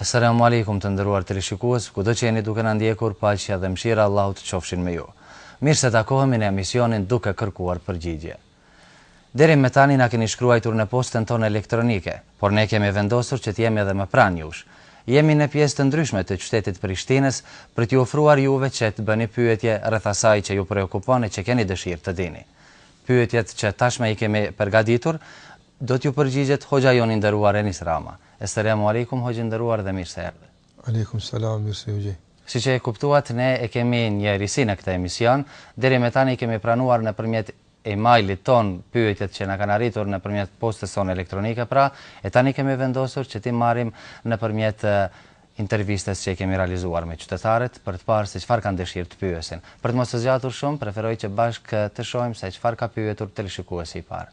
Esselamu Alejkum të nderuar teleshikues, kudo që jeni duke na ndjekur, paqja dhe mëshira e Allahut qofshin me ju. Mirë se takohemi në emisionin Duke kërkuar përgjigje. Deri me tani na keni shkruajtur në postën tonë elektronike, por ne kemi vendosur që të jemi edhe më pranë jush. Jemi në pjesë të ndryshme të qytetit të Prishtinës për t'ju ofruar juve që të bëni pyetje rreth asaj që ju preokupon e që keni dëshirë të dini. Pyetjeve që tashmë i kemi përgatitur do t'ju përgjigjet Hoxha ynë i nderuar Enis Rama. Esselamu Alejkum Hoxhë i nderuar dhe mirë se erdhe. Alejkum Selam, mirë se ju gjej. Siç e kuptuat ne e kemi një risi në këtë emision, deri me tani kemi pranuar nëpërmjet e-mailit tonë pyetjet që na kanë arritur nëpërmjet postës sonë elektronike pra, e tani kemi vendosur që t'i marrim nëpërmjet intervistës që e kemi realizuar me qytetarët për të parë se çfarë kanë dëshirë të pyesin. Për të mos të zgjatur shumë, preferoj që bashkë të shohim se çfarë ka pyetur teleshikuesi i parë.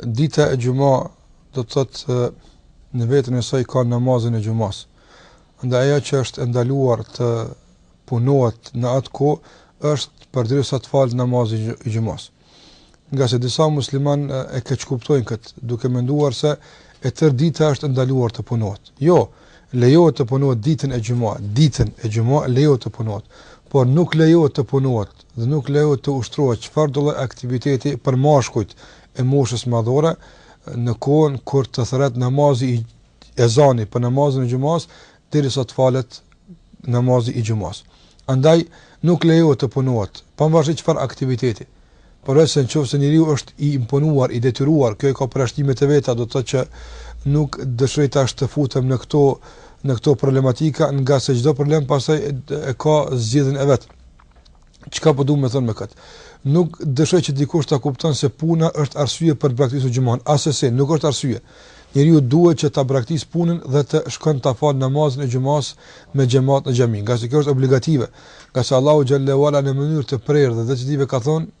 Dita e xhuma do të thotë në veten e saj ka namazin e xhumas. Ndaj ajo që është e ndaluar të punohet në atë kohë është përderisa të falet namazi i xhumas. Ngase disa muslimanë e keqkuptojnë këtë, duke menduar se e tërë dita është e ndaluar të punohet. Jo, lejohet të punohet ditën e xhuma, ditën e xhuma lejohet të punohet, por nuk lejohet të punohet dhe nuk lejohet të ushtrohet çfarëdo lloj aktiviteti për meshkujt e moshës madhore në kohën kur të thërret namazi, ezani për namazin e xhumasë derisa të falet namazi i xhumasë. Andaj nuk lejohet të punohet, pavarësisht çfarë aktiviteti. Por edhe në qoftë se njeriu është i imponuar, i detyruar, kjo e ka përjashtime të veta, do të thotë që nuk dëshiroj tash të futem në këto në këto problematika, ngase çdo problem pastaj e, e ka zgjidhjen e vet. Çka po du me thonë me kët? Nuk dëshiroj që dikush ta kupton se puna është arsye për të braktisur xhumanë. Asesi, nuk është arsye. Njeriu duhet që ta braktis punën dhe të shkon ta fal namazin e xhumas me xhemat në xhami, ngase kjo është obligative. Ngase Allahu xhelle ue ala në mënyrë të prerë dhe decidive ka thonë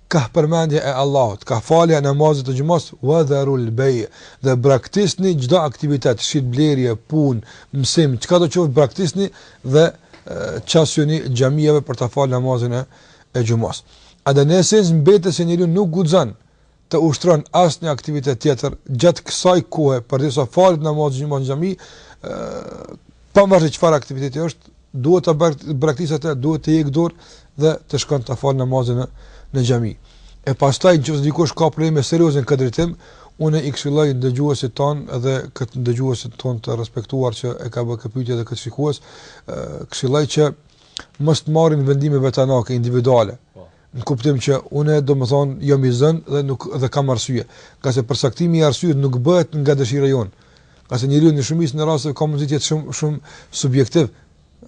Kah përmendja e Allahut, kah falja e namazit të xhumasë, wa dharul bej, dhe braktisni çdo aktivitet, shitblerje, punë, mësim, çka do qoftë braktisni dhe qasjuni xhamive për ta falë namazin e e xhumasë. Andaj në esencë mbetet se njeriu nuk guxon të ushtron asnjë aktivitet tjetër gjatë kësaj kohe, përderisa falet namazi i xhumasë në xhami, Pavarësisht çfarë aktiviteti është, duhet ta braktisë atë, duhet të hjekë dorë dhe të shkon ta falë namazin në, në xhami. E pastaj, në qoftë se dikush ka probleme serioze në këtë drejtim, unë i këshilloj ndëgjuesit tanë edhe këtë ndëgjuesin tonë të respektuar që e ka bërë kët pytje dhe këtë shikues, këshilloj që mos të marrin vendime vetanake, individuale, po. Në kuptim që unë domethënë jam i zënë dhe nuk dhe kam arsye. Ngase përcaktimi i arsyes nuk bëhet nga dëshira jonë. Ngase njeriu në shumicën e rasteve ka mundësi të jetë shumë shumë subjektiv.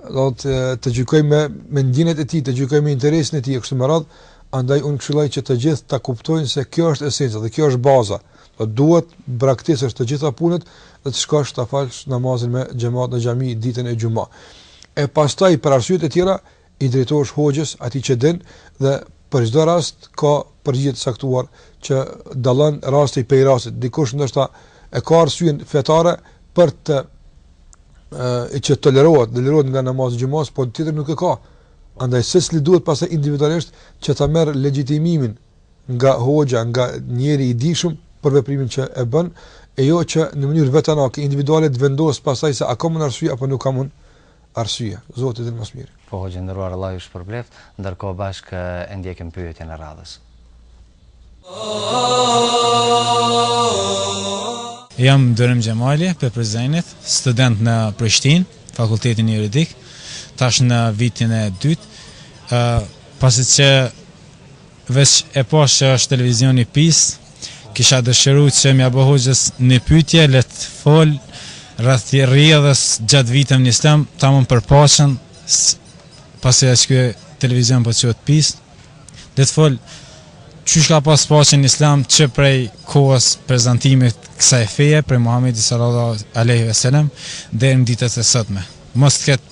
Do të thotë gjykon me mendjen e tij, të gjykojë me interesin e tij kështu me radhë, andaj unë këshilloj që të gjithë ta kuptojnë se kjo është esenca dhe kjo është baza. Duhet t'i braktisësh të gjitha punët dhe të shkosh ta falsh namazin me xhamat në xhami ditën e xhuma. E pastaj për arsyet e tjera i drejtohesh hoxhës, atij që din dhe për çdo rast ka përgjigje të caktuar që dallon rasti prej rastit. Dikush ndoshta e ka arsyen fetare për të e që tolerohet, tolerohet nga namazi i xhumasë, por tjetri nuk e ka. Andaj secili duhet pastaj individualisht që ta merr legjitimimin nga hoxha, nga njeri i dijshëm për veprimin që e bën, e jo që në mënyrë vetanake individuale të vendos pastaj se a ka mund arsye apo nuk ka mund Arsye, Zoti din më së miri. Po hoxhë i nderuar Allahu ju shpërbleftë, ndërkohë bashkë e ndjekim pyetjen e radhës. Jam Durim Xhemali, prej Prizrenit, student në Prishtinë, në Fakultetin Juridik, tash në vitin e dytë. Ë, pasi që Veq e pash që është televizioni Peace, kisha dëshiru që mja bo hoxhës ni pytje le të fol rreth rrjedhës gjat viteve në islam tamam për paqen pasi që ky televizion po quhet Peace le të fol qysh ka pas paqen në islam që prej kohës prezantimit t'kësaj feje prej Muhamedit sallallahu alejhi ve selem deri në ditët e sotme mos të ket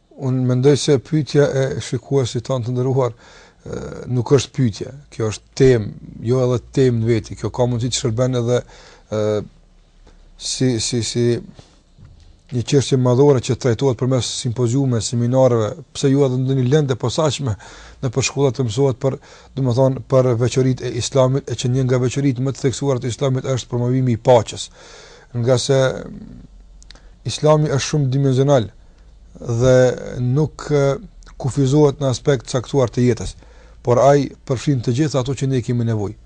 Unë mendoj se pyetja e shikuesit tonë të nderuar nuk është pyetje, kjo është temë, jo edhe temë në veti, kjo ka mundësi të shërben edhe ë si si si një çështje madhore që trajtohet përmes simpoziumeve, seminareve, pse jo edhe ndonjë lëndë e posaçme nëpër shkolla të mësohet për, domethënë, për veçoritë e Islamit, e që një nga veçoritë më të theksuara të Islamit është promovimi i paqes. Ngase Islami është shumëdimensional, dhe nuk kufizohet në aspekt të caktuar të jetës, por ai përfshin të gjitha ato që ne kemi nevojë.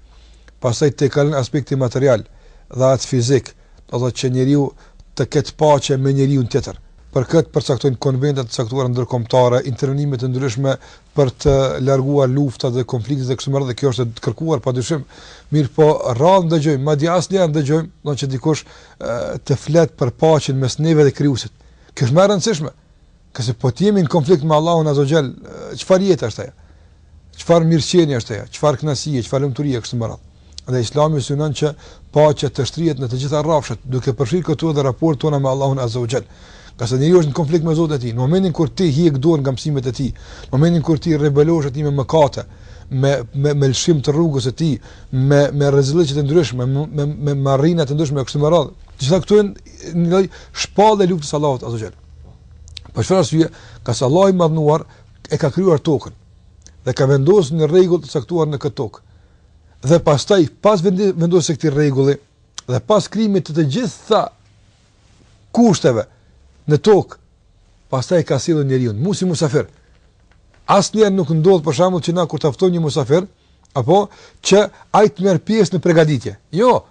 Pastaj tejkalon aspektin material dhe atë fizik, do të thotë që njeriu të ketë paqe me njeriun tjetër. Për këtë përcaktohen konventa të caktuara ndërkombëtare, intervenime të ndryshme për të larguar luftat dhe konfliktet e kështu me radhë dhe kjo është e kërkuar padyshim. Mirpo rrallë ndëgjojmë, madje asnjëherë ndëgjojmë, do të thotë dikush të flet për paqen mes neve dhe krijuesit. Kjo është më e rëndësishme. Këse po të jemi në konflikt me Allahun Azza Jall, çfarë jetë është ajo? Çfarë mirëqenie është ajo? Çfarë kënaqësie, çfarë lumturie kështu me radhë? Dhe Islami synon që paqja të shtrihet në të gjitha rrafshet, duke përfshirë këtu edhe raportet tona me Allahun Azza Jall. Kur se njeriu është në konflikt me Zotin e tij. Në momentin kur ti heq dorën nga mësimet e tij, në momentin kur ti rebelohesh atij me mëkate, me me me lëshim të rrugës së tij, me me rezillëqe të ndryshme, me me marrina të ndryshme kështu me radhë. Gjithë këto janë një lloj shpallje e luftës Allahut azza xal. Për çfarë arsye? Ka se Allahu i madhëruar e ka krijuar tokën dhe ka vendosur një rregull të caktuar në këtë tokë. Dhe pastaj pas vendosjes së këtij rregulli dhe pas krijimit të të gjitha kushteve në tokë, pastaj ka sjellë njeriun, si musafir. Asnjëherë nuk ndodh për shembull që na kur të ftojmë një musafir, apo që ai të merr pjesë në përgatitje. Jo,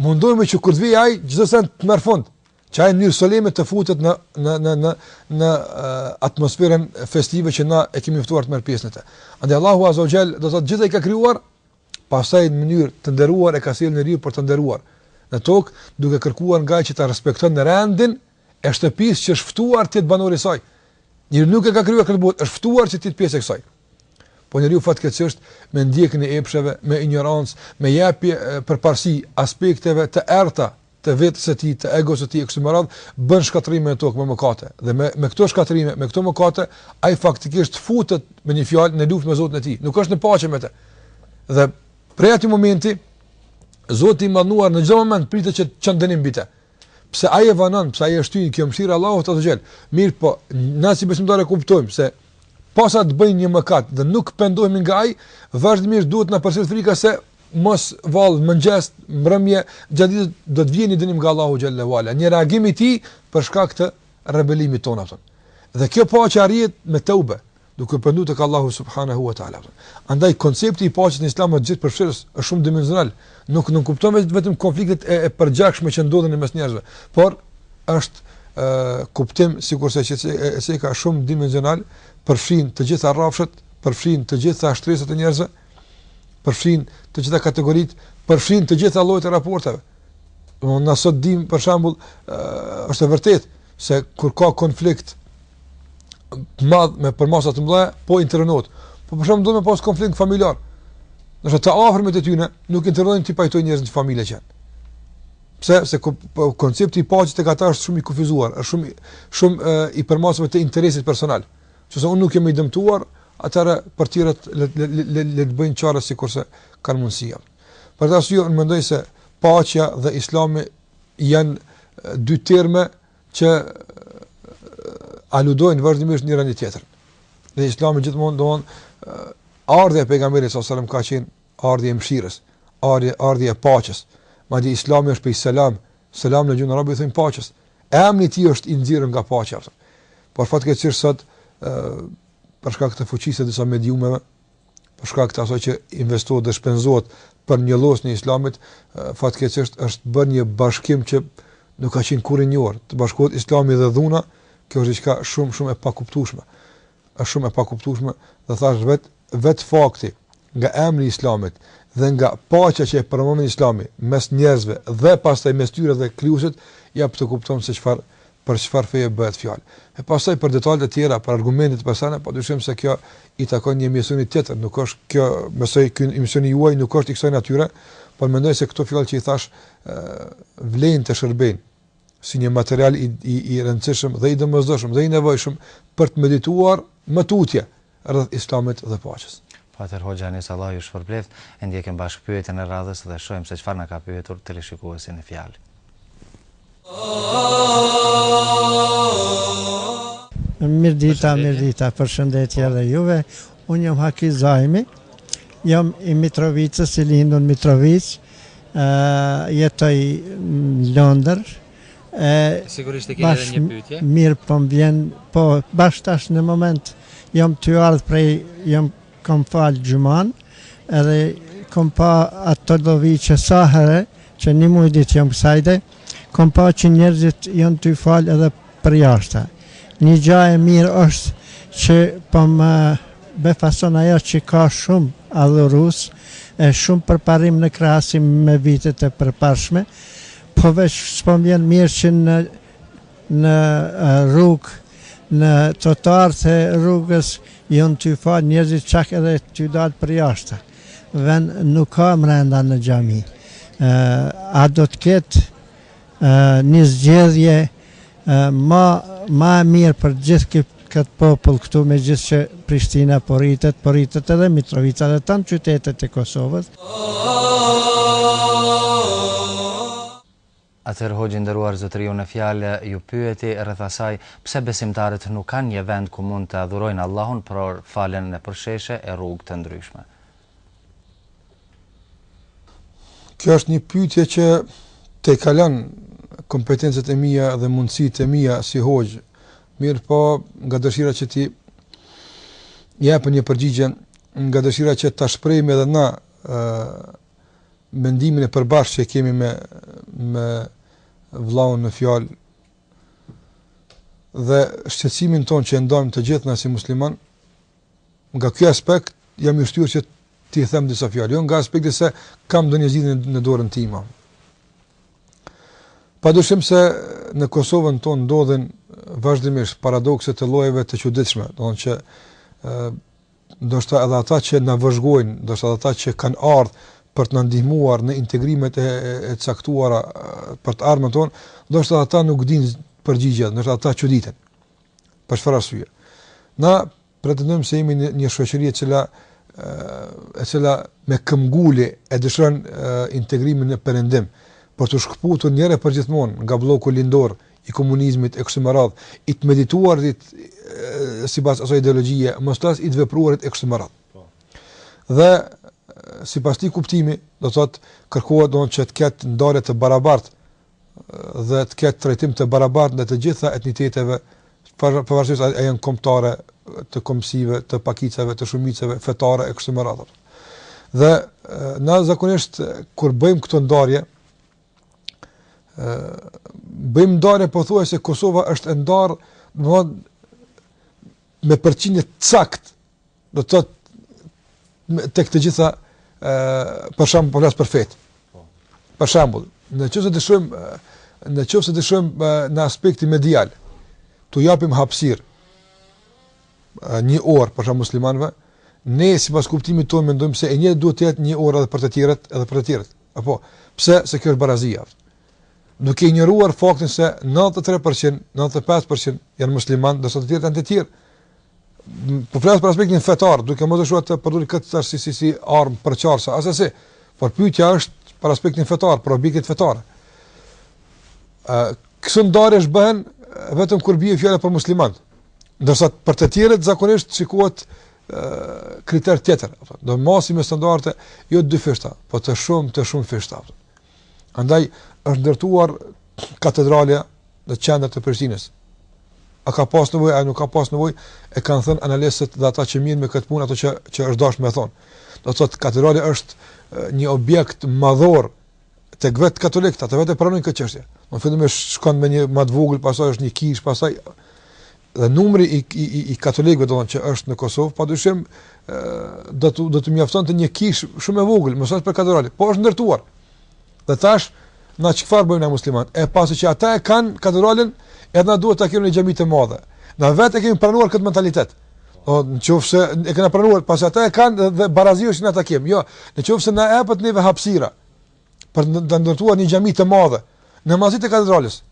Mundohemi që kur të vijë ai, çdo send të merr fund, që ai në mënyrë solemne të futet në në në në në atmosferën festive që na e kemi ftuar të merr pjesë në të. Andaj Allahu Azza wa Jall do të thotë gjithçka e ka krijuar, pastaj në mënyrë të nderuar e ka sjellë njeriun për të nderuar në tokë, duke kërkuar nga ai që ta respekton rendin e shtëpisë që është ftuar të jetë banor i saj. Njeriu nuk e ka krijuar këtë botë, është ftuar që të jetë pjesë e kësaj. Po njeriu fatkeqësisht me ndjekjen e epsheve, me injorancë, me dhënie përparësi aspekteve të errëta të vetes së tij, të egos së tij e kështu me radhë, bën shkatërrime në tokë me mëkate. Dhe me me këto shkatërrime, me këto mëkate, ai faktikisht futet me një fjalë në luftë me Zotin e tij. Nuk është në paqe me të. Dhe prej atij momenti Zoti i madhëruar në çdo moment pritet që të çon dënim mbi të. Pse ai e vonon, pse ai e shtyn, kjo mëshira e Allahut azza xhel. Mirëpo, na si besimtarë kuptojmë se posa të bëjmë një mëkat dhe nuk pendohemi nga ai, vazhdimisht duhet të na përcjell frika se mos vallë mëngjes, mbrëmje, gjatë ditës do të vjen një dënim nga Allahu xhelle ve ala. Një reagim i tij për shkak të rebelimit tonë ndaj tij. Dhe kjo paqe arrihet me teube, duke u penduar tek Allahu subhanahu wa taala. Andaj koncepti i paqes në Islam është gjithëpërfshirës, është shumëdimensional. Nuk nuk kupton vetëm konfliktet e, e përgjakshme që ndodhin mes njerëzve, por është ë kuptim sikurse që cekëm shumëdimensional, përfshin të gjitha rrafshet, përfshin të gjitha shtresat e njerëzve, përfshin të gjitha kategoritë, përfshin të gjitha llojet e raporteve. Domthonë na sot dim për shembull është e vërtetë se kur ka konflikt të madh me përmasa të mëdha, po intervenohet. Po për shembull mund të pas konflikt familjar. Do të thotë afër tyne, nuk intervenojnë t'i pajtojnë njerëz të familjes që. Pse, sepse, po, koncepti i paqes tek ata është shumë i kufizuar, është shumë shumë i përmasur me të interesit personal. Nëse unë nuk jam i dëmtuar, atëherë për tjerët le le le le të bëjnë çfarë sikurse kanë mundësi. Për këtë arsye unë mendoj se paqja dhe Islami janë dy terma që aludojnë vazhdimisht njëra në tjetrën. Dhe Islami gjithmonë do të ardhja e pejgamberit alejhi selam ka qenë ardhja e mëshirës, ardhja ardhja e paqes. Madje Islami është prej selam, selam në gjuhën arabe thënë paqe. Emri i tij është i nxjerrë nga paqja. Por fatkeqësisht sot ë për shkak të fuqisë së disa mediumeve, për shkak të asaj që investohet dhe shpenzohet për njollosjen e islamit, fatkeqësisht është bërë një bashkim që nuk ka qenë kurrë i njohur, të bashkohet islami dhe dhuna, kjo është diçka shumë, shumë e pakuptueshme, është shumë e pakuptueshme, dhe thashë vetë, vetë fakti, nga emri i islamit, dhe nga paqja që e promovon islami, mes njerëzve, dhe pastaj mes tyre dhe krijuesit, jep për të kuptuar se çfarë, për çfarë feje bëhet fjalë. E pastaj për detajet e tjera, për argumentet personale, padyshim se kjo i takon një emisioni tjetër, nuk është kjo, besoj ky emisioni juaj nuk është i kësaj natyre, por mendoj se këto fjalë që i thashë ë vlen të shërbejnë si një material i i i rëndësishëm dhe i domosdoshëm dhe i nevojshëm për të medituar më tutje, rreth Islamit dhe paqes. Paster Hoxha Enis Allahu ju shpërbleftë, e ndjekim bashkë pyetjen e radhës dhe shohim se çfarë na ka pyetur teleshikuesi në fjalë. Mirdita Mirdita përshëndetje edhe juve unë jam Haki Zajmi jam i Mitrovicës i lindur në Mitrovicë jetoj në Londër Sigurisht e keni edhe një pyetje. Mirë, po më vjen, po bash tash në moment jam tu ardh prej jam kom fal xhuman, edhe kom pa ato do vi që sa herë që një muaj ditë jam kësajde, kom pa që njerëzit janë tu u fal edhe përjashta. Një gja e mirë është që po më befason ajo që ka shumë adhurues, e shumë përparim në krahasim me vitet e përparshme, Po veç s'po më vjen mirë që në në rrugë në trotuar të rrugës janë tu u fal njerëzit çak edhe tu dalë përjashta. Ven nuk ka mrenda në xhami. A do të ketë një zgjedhje Ma ma e mirë për gjithë këtë këtë popull këtu me gjithë që Prishtina po rritet, po rritet edhe Mitrovica dhe tanë qytetet e Kosovës. Atëherë hoxhë i nderuar zotëriu në fjalë ju pyeti rreth asaj pse besimtarët nuk kanë një vend ku mund të adhurojnë Allahun por falen nëpër sheshe e rrugë të ndryshme. Kjo është një pyetje që tejkalon kompetencat e mia dhe mundësitë e mia si hoxhë. Mirëpo, nga dëshira që t'i jap një përgjigje, nga dëshira që ta shprehim edhe na e, mendimin e përbashkët që kemi me, me vëllaun në fjalë dhe shqetësimin tonë që ndajmë të gjithë na si muslimanë, Nga ky aspekt jam i shtyrë që t'i them disa fjalë, jo nga aspekti se kam ndonjë zgjidhje në dorën time. Padyshim se në Kosovën tonë ndodhin vazhdimisht paradokse të llojeve të çuditshme, domethënë që ë ndoshta edhe ata që na vëzhgojnë, ndoshta edhe ata që kanë ardhur për të na ndihmuar në integrimet e, e caktuara për të ardhmen tonë, ndoshta edhe ata nuk dinë përgjigjet, ndoshta edhe ata çuditen. Për çfarë arsye? Na pretendojmë se jemi një, një shoqëri e cila e cila me këmbëngulje e dëshiron integrimin në perëndim për të shkëputur një herë e përgjithmonë nga blloku lindor i komunizmit e kështu me radhë, i të medituarit sipas asaj ideologjie, më pastaj i të vepruarit e kështu me radhë. Po. Dhe sipas këtij kuptimi, do thotë kërkohet domethënë që të ketë ndarje të barabartë dhe të ketë trajtim të barabartë ndaj të gjitha etniteteve, pavarësisht a janë kombëtare të kombësive, të pakicave, të shumicave fetare e kështu me radhë. Dhe na zakonisht kur bëjmë këto ndarje, ë bëjmë ndarje pothuajse Kosova është e ndarë, domethënë me përqindje të saktë Do të thotë tek të gjitha ë për shembull po flas për fet. Po. Për shembull, në qoftë se shohim në qoftë se shohim në aspektin medial. T'u japim hapësirë një orë për shembull muslimanëve, ne sipas kuptimit tonë mendojmë se e njëjtë duhet të jetë një orë edhe për të tjerët, edhe për të tjerët. Apo pse se kjo është barazia? Duke injoruar faktin se 93%, 95% janë muslimanë, ndërsa të tjerët janë të tjerë. po flas për aspektin fetar, duke mos dëshiruar të përdor këtë tash si si si armë për përçarje, assesi. Por pyetja është për aspektin fetar, për objektet fetare. Ë, këto ndarje bëhen vetëm kur bie fjala për muslimanët. Ndërsa për të tjerët zakonisht shikohet kriter tjetër, domethënë masin me standarde jo të dyfishta, po të shumë të shumëfishta. Andaj është ndërtuar katedralja në qendër të Prishtinës. A ka pas nevojë, a nuk ka pas nevojë, e kanë thënë analistët dhe ata që merren me këtë punë ato që që është dashur me thënë. Do të thotë katedralja është një objekt madhor tek vetë katolikët, ata vetë e pranojnë këtë çështje. Në fillim është shkon me një më të vogël, pastaj është një kishë, pastaj Dhe numri i i i, i katolikëve domethënë që është në Kosovë, padyshim do të do të mjaftonte një kishë shumë e vogël, e lëre më për katedrale, po është ndërtuar. Dhe tash na çfarë bëjmë na musliman? E pasi që ata e kanë katedralen, edhe na duhet ta kemi një xhami të madhe. Na vetë e kemi pranuar këtë mentalitet. O, në qofë se e kena pranuar, pasi ata e kanë dhe, dhe barazi është na ta kemi. Jo, në qofë se na jepet neve hapsira, për të ndërtuar një xhami të madhe në madhësi të katedrales.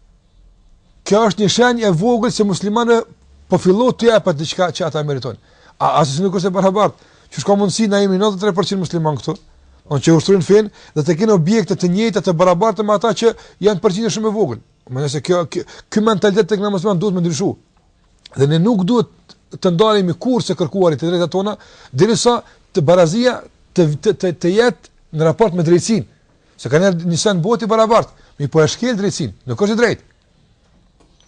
Kjo është një shenjë e vogël se muslimanëve po fillohet të japet diçka që ata meritojnë. As nuk është e barabart, që s'ka mundësi na jemi 93% musliman këtu. Domethënë që ushtrojnë fenë dhe të kenë objekte të njëjta të barabarta me ata që janë përqindje shumë e vogël. Domethënë se kjo ky mentalitet tek na musliman duhet të ndryshojë. Dhe ne nuk duhet të ndalemi kurrë se kërkuarit të drejtat tona, derisa të barazia të, të, të, të jetë në raport me drejtësinë. Se ka nganjëherë një send bohet i barabart, mirëpo e shkel drejtësinë, nuk është i drejtë.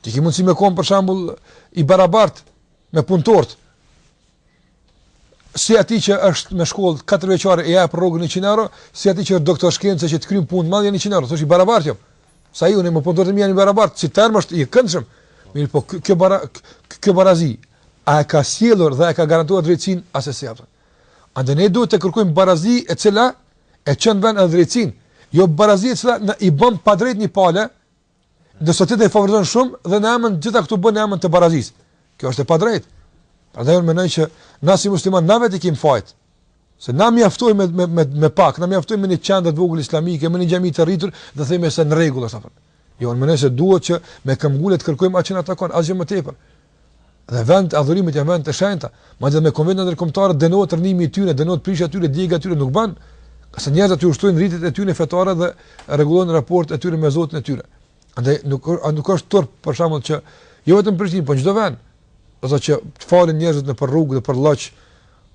Ti ki mundësi me konë për shambull i barabart me punëtorët. si atij që është me shkollë katërvjeçare i jep rrogën 100 euro, si atij që është doktor shkence që të kryen punë të madhe 100 euro, thush i barabartë jam. Sa i jap... po do me qenë i barabartë, si term është i këndshëm. Mirëpo kjo bara kjo barazi a e ka sjellë dhe e ka garantuar drejtësinë as e sjellën. Andaj ne duhet të kërkojmë barazi e cila e çon në vend drejtësinë, jo barazi e cila i bën padrejt një pale Do të thotë favorizon shumë dhe në emën gjithë këto bën në emën të barazisë. Kjo është e padrejtë. Prandaj unë mendoj që na si musliman na vetë kemi fajet. Se na mjaftohemi me me me, me pak, na mjaftohemi me një qendër të vogël islamike, me një xhami të rritur, do themi se në rregull është apo. Jo, unë mendoj se duhet që me këmbëngulje të kërkojmë atë që na takon, asgjë më tepër. Dhe vendet e adhurimit janë vende të shenjta, madje me konventat ndërkombëtare dënohet rënimi i tyre, dënohet prishja e tyre, djegia e tyre nuk bën. Sepse njerëzit aty ushtrojnë ritet e tyre fetare dhe rregullojnë raportet e tyre me Zotin e tyre. Andaj nuk a nuk është turp për shembull që jo vetëm Prishtinë, por çdo vend. Do të thotë që të falin njerëzit nëpër rrugë dhe nëpër lloç,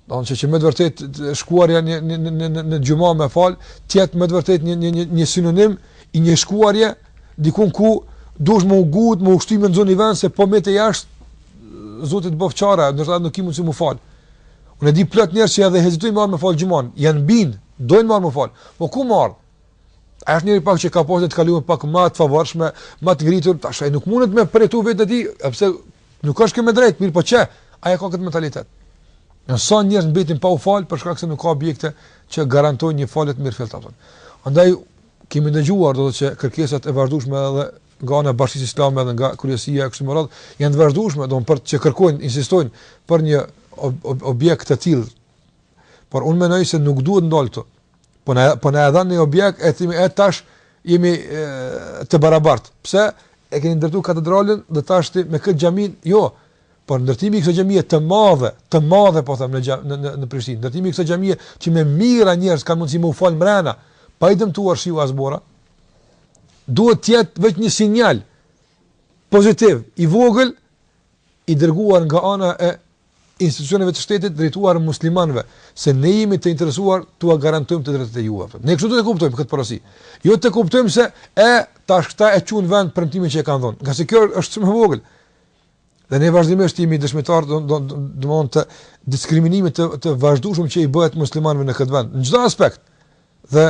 Domethënë që me të vërtetë shkuarja në në në në në xhuma m'u fal, të jetë me të vërtetë një një një një sinonim i një shkuarjeje diku ku duhet me u ngut, me u shty me zonë vend se po mete jashtë Zoti të bëftë çare, ndoshta nuk ki mundsi m'u fal. Unë di plot njerëz që edhe hezitojnë me ardhë me fal xhumanë, janë bind, dojnë me ardhë m'u fal. Po ku me ardhë? A është njeri pak që ka pasur të kaluar pak më të favorshme, më të ngritur, tash ai nuk mundet me përjetu veten aty, pse Nuk është kjo me drejt, mirëpo qe, ai ka këtë mentalitet. E sa njerëz mbetin pa u fal për shkak se nuk ka objekte që garantojnë një falje të mirëfilltë apo. Andaj kemi dëgjuar do të thotë që kërkesat e vazhdueshme edhe nga ana e bashkësisë islame edhe nga kryesia kështu më radh janë të vazhdueshme, do të thotë që kërkojnë, insistojnë për një ob ob objekt të tillë. Por unë mendoj se nuk duhet ndal këtu. Po na po na e dhanë një objekt e thimi e tash jemi e, të barabartë. Pse e keni ndërtu katedralen dhe tash ti me këtë xhamin, jo. Por ndërtimi i kësaj xhamie të madhe, të madhe po them në në në, në Prishtinë, ndërtimi i kësaj xhamie që me mijëra njerëz kanë mundësi më u fal mrena, pa i dëmtuar shiu as bora. Duhet të jetë veç një sinjal pozitiv i vogël i dërguar nga ana e institucioneve të shtetit drejtuar muslimanëve se ne jemi të interesuar t'ua garantojmë të drejtat e juaja. Ne kështu do të kuptojmë këtë porosi. Jo të kuptojmë se e tash këta e çun në vend premtimin që e kanë dhënë. Ngase kjo është shumë e vogël. Dhe ne vazhdimisht jemi dëshmitar domethon të diskriminimit të të vazhdueshëm që i bëhet muslimanëve në këtë vend. Në çdo aspekt. dhe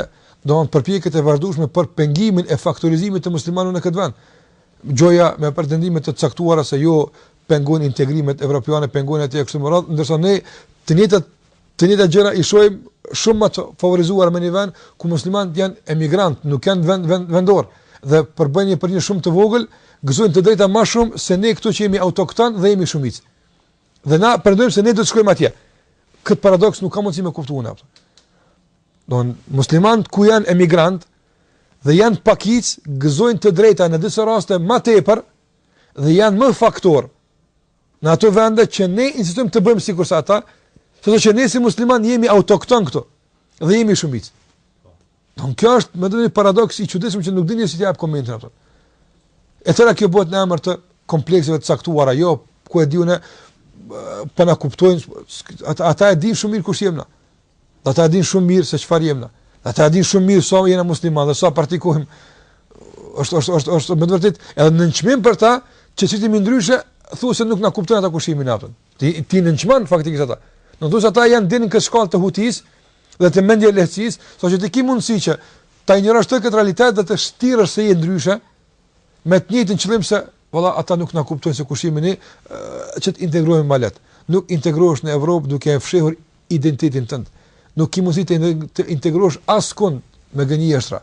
domthon përpjekjet e vazhdueshme për pengimin e faktorizimit të muslimanëve në këtë vend. Gjoja me pretendime të caktuara se jo pengon integrimet evropiane, pengon atë kështu me radhë, ndërsa ne të njëjtat të njëjtat gjëra i shohim shumë më të favorizuara në një vend ku muslimanët janë emigrantë, nuk janë vend, vend vendorë dhe përbëjnë një përqindje shumë të vogël, gëzojnë të drejta më shumë se ne këtu që jemi autoktonë dhe jemi shumicë. Dhe na pretendojmë se ne do të shkojmë atje. Kët paradoks nuk ka mundësi me kuptu ne. Domethon muslimanët ku janë emigrantë dhe janë pakicë, gëzojnë të drejta në disa raste më tepër dhe janë më faktor në ato vende që ne insistojmë të bëhemi sikurse ata, se këtu që ne si muslimanë jemi autoktonë këtu dhe jemi shumicë. Domethon kjo është me vërtet një paradoks i çuditshëm që nuk di njeri si t'i jap komentin atë. E tëra kjo bëhet në emër të komplekseve të caktuara, jo ku e di unë po na kuptojnë ata ata e dinë shumë mirë kush jemi ne. Ata e dinë shumë mirë se çfarë jemi ne. Ata e dinë shumë mirë sa jemi muslimanë dhe sa praktikojmë. Është është është është me vërtet edhe nënçmim për ta që si ti më ndryshe thua se nuk na kuptojnë ata kush jemi ne. Ti ti nënçmon faktikisht ata. Ti thua se ata janë deri në këtë shkallë të hutisë dhe të mendjelehtësisë, saqë ti ki mundësi që ta injorosh ti këtë realitet dhe të shtiresh se je ndryshe, me të njëjtin qëllim se, valla, ata nuk na kuptojnë se kush jemi ne, që të integrohemi më lehtë. Nuk integrohesh në Evropë duke e fshehur identitetin tënd. Nuk ki mundësi të integrohesh askund me gënjeshtra.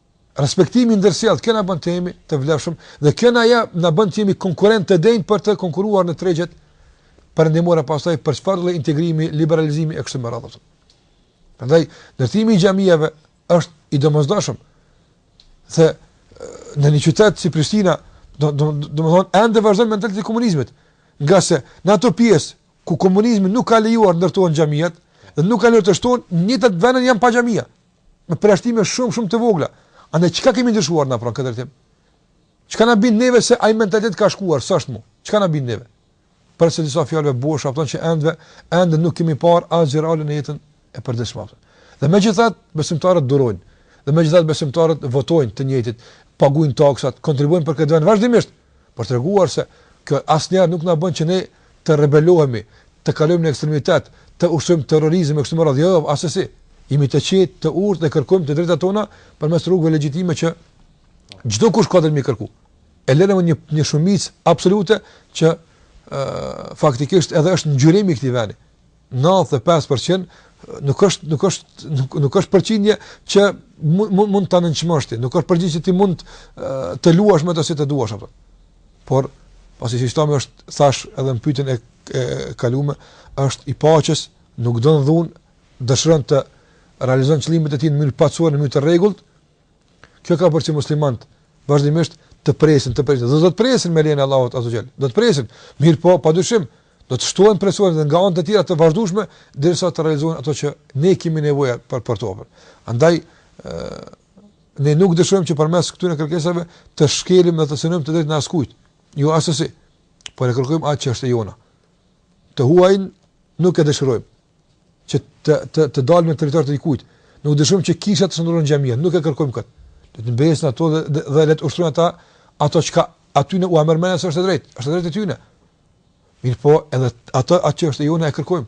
Respektimi i ndërsjellë, kjo na bën të jemi të vlefshëm dhe kjo na jep na bën të jemi konkurrentë të denjë për të konkurruar në tregjet perëndimore pastaj për çfarë lloj integrimi, liberalizimi e kështu me radhë. Prandaj ndërtimi i xhamive është i domosdoshëm. Se në një qytet si Prishtina, domethon ende vazhdon mentaliteti i komunizmit. Ngase në ato pjesë ku komunizmi nuk ka lejuar të ndërtohen xhamiat dhe nuk ka lejuar të shtohen, një të vënë janë pa xhamia. Me përjashtime shumë shumë të vogla. A ne çka kemi ndryshuar na prun këtë rrymë? Çka na bën neve se ai mentalitet ka shkuar, s'është më. Çka na bën neve? Përveç disa fjalëve boshe që ende ende nuk kemi parë asgjë reale në jetën e përditshme. Dhe megjithatë, besimtarët durojnë. Dhe megjithatë besimtarët votojnë të njëjtit, paguajnë taksat, kontribuojnë për këtë vend vazhdimisht. për treguar se kjo asnjëherë nuk na bën që ne të rebelohemi, të kalojmë në ekstremitet, të ushtrojmë terrorizëm e kështu me radhë, jo, jo, asesi. Jemi të qetë, të urtë dhe kërkojmë të drejtat tona përmes rrugëve legjitime që çdokush ka drejtë me i kërku. E lëre më një një shumicë absolute që ë faktikisht edhe është ngjyrimi i këtij vendi. 95 për qind nuk është nuk është nuk, nuk është përqindje që mund mund, mund ta nënçmosh ti, nuk është përqindje që ti mund të luash me të si të duash apo. Por pasi Islami siç thashë edhe në pyetjen e, e kaluar, është i paqes, nuk don dhunë, dëshiron të realizon qëllimet e tij në mënyrë paqësore, në mënyrë të rregullt, Kjo ka bërë që muslimanët vazhdimisht të presin, të presin. Do të presin me lejen e Allahut azze ue xhel. Do të presin. Mirëpo, padyshim, do të shtohen presionet dhe nga ana të tjera të vazhdueshme derisa të realizohen ato që ne kemi nevojë për për to. Andaj ë ne nuk dëshirojmë që përmes këtyre kërkesave të shkelim dhe të cenojmë të drejtën e askujt. Jo asesi. Por e kërkojmë atë që është e jona. të huajin nuk e dëshirojmë që të të të dalim në territor të dikujt. Nuk dëshirojmë që kishat të shndërrohen në xhamia, nuk e kërkojmë kët. Le të mbesin ato dhe dhe, dhe le të ushtrojnë ata ato çka atyne ua merr menja se është e drejtë, është e drejtë e tyre. Mirëpo edhe ato atë që është e jona e kërkojmë.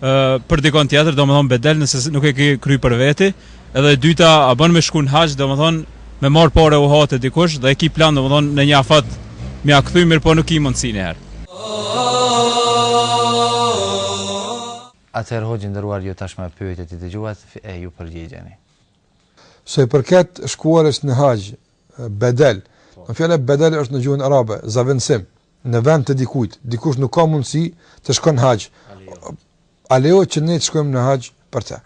për dikën tjetër, domethënë bedel nëse nuk e ke kry për veti, edhe e dyta a bën me shku në haxh, domethënë me marrë pare uha te dikush dhe e ki plan, domethënë në një afat me ia kthy, mirëpo nuk ki mundësi një herë. Atëherë hoxhë i nderuar ju tashmë pyetjet i dëgjuat e ju përgjigjeni. Sa i përket shkuarjes në haxh, bedel. Po. Fjala bedel është në gjuhën arabe, zëvendësim. në vend të dikujt, dikush nuk ka mundësi të shkon në haxh, a lejohet që ne të shkojmë në haxh për të?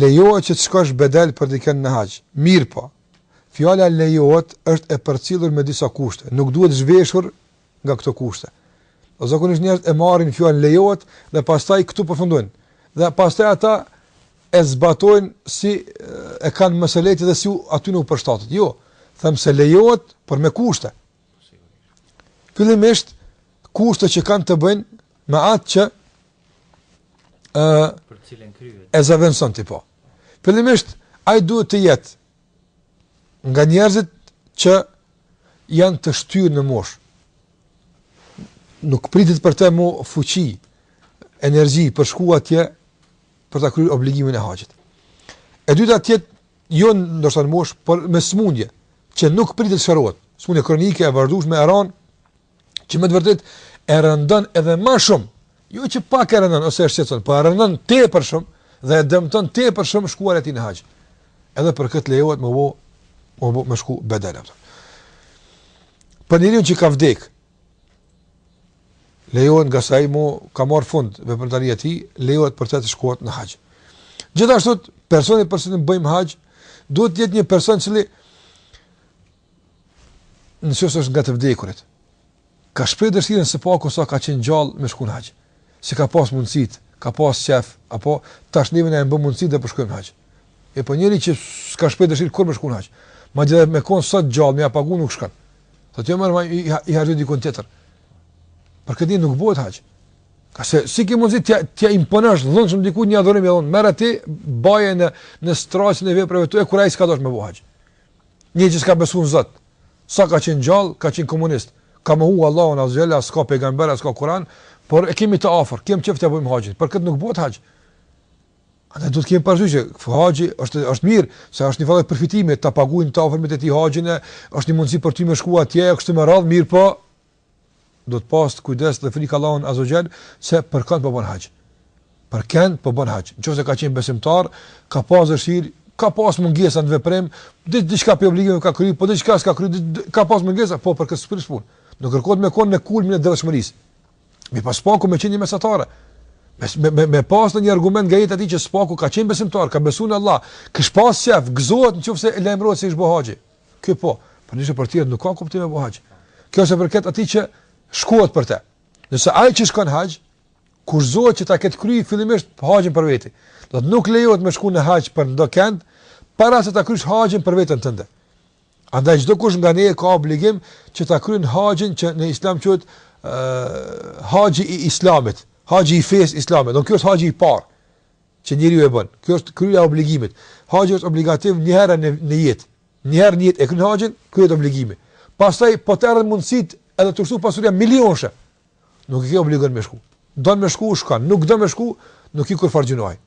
Lejohet që të shkosh bedel për dikë në haxh. Mirëpo fjala lejohet është e përcjellur me disa kushte. Nuk duhet zhveshur nga këto kushte. Po zakonisht njerëzit e marrin fjalën lejohet dhe pastaj këtu përfundojnë. Dhe pastaj ata e zbatojnë si e kanë më së lehti dhe si atyne u përshtatet. Jo, them se lejohet, por me kushte. Fillimisht kushtet që kanë të bëjnë me atë që ë uh, për cilin kryhet. E zëvendëson ti po. Fillimisht ai duhet të jetë nga njerëzit që janë të shtyrë në moshë. nuk pritet për të me pas fuqi, energji për shku atje për ta kryer obligimin e haxhit. E dyta të jetë jo ndoshta në moshë, por me smundje që nuk pritet të shërohet. Smundje kronike e vazhdueshme e rëndë që me të vërtetë e rëndon edhe ma shumë Jo që pak e rëndon ose e shqetëson, po e rëndon tepër shumë dhe e dëmton tepër shumë shkuarja e tij në haxh. Edhe për këtë lejohet me bo me bo me shku bedel atje. Për njeriun që ka vdek. Lejohet ngase më ka marrë fund veprimtaria e tij, lejohet për të të shkohet në haxh. Gjithashtu personi që për të bëjmë haxh duhet të jetë një person i cili nëse është nga të vdekurit, ka shpreh dëshirën së paku sa ka qenë gjallë me shku n'haxh, s'i ka pas mundësitë, ka pas qejf, apo tash neve na u bë mundësia dhe për të shkojmë bojmë haxh. E për po njeri që s'ka shpreh dëshirë kurrë me shku n'haxh, madje me konë sot gjallë, me ja pagu nuk shkon. Thotë jo more, i, i harxhon dikun tjetër. Për këtë njeri nuk bëhet haxh. Ngase si ke mundësi t'ja, t'ja imponosh dhunshëm dikujt një adhurim, ja dhënë, merre ti baje në, në strajcën e veprave tua kur ai s'ka dasht me bo haxh. Njeri që s'ka besu në Zot, sa ka qenë gjallë, ka qenë komunist, ka mohu Allahun azze ve xhel, s'ka pejgamber, s'ka Kur'an, por e kemi të afërm, kemi qejf t'ia bojmë haxhin, për këtë nuk bëhet haxh. A do ta kemi parasysh që haxhi është është mirë, se është një formë përfitimi, ta paguajnë të afërmit e tij haxhin, është një mundësi për ty të shkuar atje, kështu me radhë, mirëpo, duhet pasur kujdes dhe frikë Allahun azze ve xhel se për kë po bën haxh. Për kë po bën haxh? Nëse ka qenë besimtar, ka pas dëshirë, ka pas mungesa në veprim, diç diçka prej obligimeve ka kryer, po diçka s'ka kryer, ka pas mungesa, po për këtë s'prish punë. Nuk kërkohet me kon në kulmin e devotshmërisë. Me pas së paku me qenë mesatare. Me me me pas një argument nga jeta e tij që së paku ka qenë besimtar, ka besuar në Allah, kish pas qejf, gëzohet nëse lajmërohet se i është bo haxhi. Ky po, por nëse për tjerë nuk ka kuptim me bo haxh. Kjo është sa i përket atij që shkohet për të. Ndërsa ai që shkon haxh, kushtëzohet që ta ketë kryer fillimisht haxhin për vete. Domethënë nuk lejohet me shku në haxh për ndokënd para se ta krysh haxhin për veten tënde. Andaj çdokush nga ne e ka obligim që ta kryen haxhin që në Islam quhet ë haxhi i Islamit, haxhi i fesë islame. Domethënë ky është haxhi i parë. që njeriu e bën. Kjo është kryerja e obligimit. Haxhi është obligativ një herë në në jetë. Një herë në jetë e kryen haxhin, kryhet obligimi. Pastaj po të erdhën mundësitë edhe të shtu pasuria milionshe. Nuk e ke obligim me shku. Don me shku, shkon. Nuk do me shku, nuk ki kurrfarë gjynahi.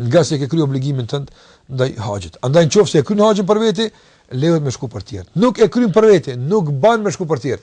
Ngase e ke kryer obligimin tënd ndaj haxhit. Andaj nëse e kryen haxhin për vete, lejohet me shku për tjerë. Nuk e kryen për vete, nuk ban me shku për tjerë.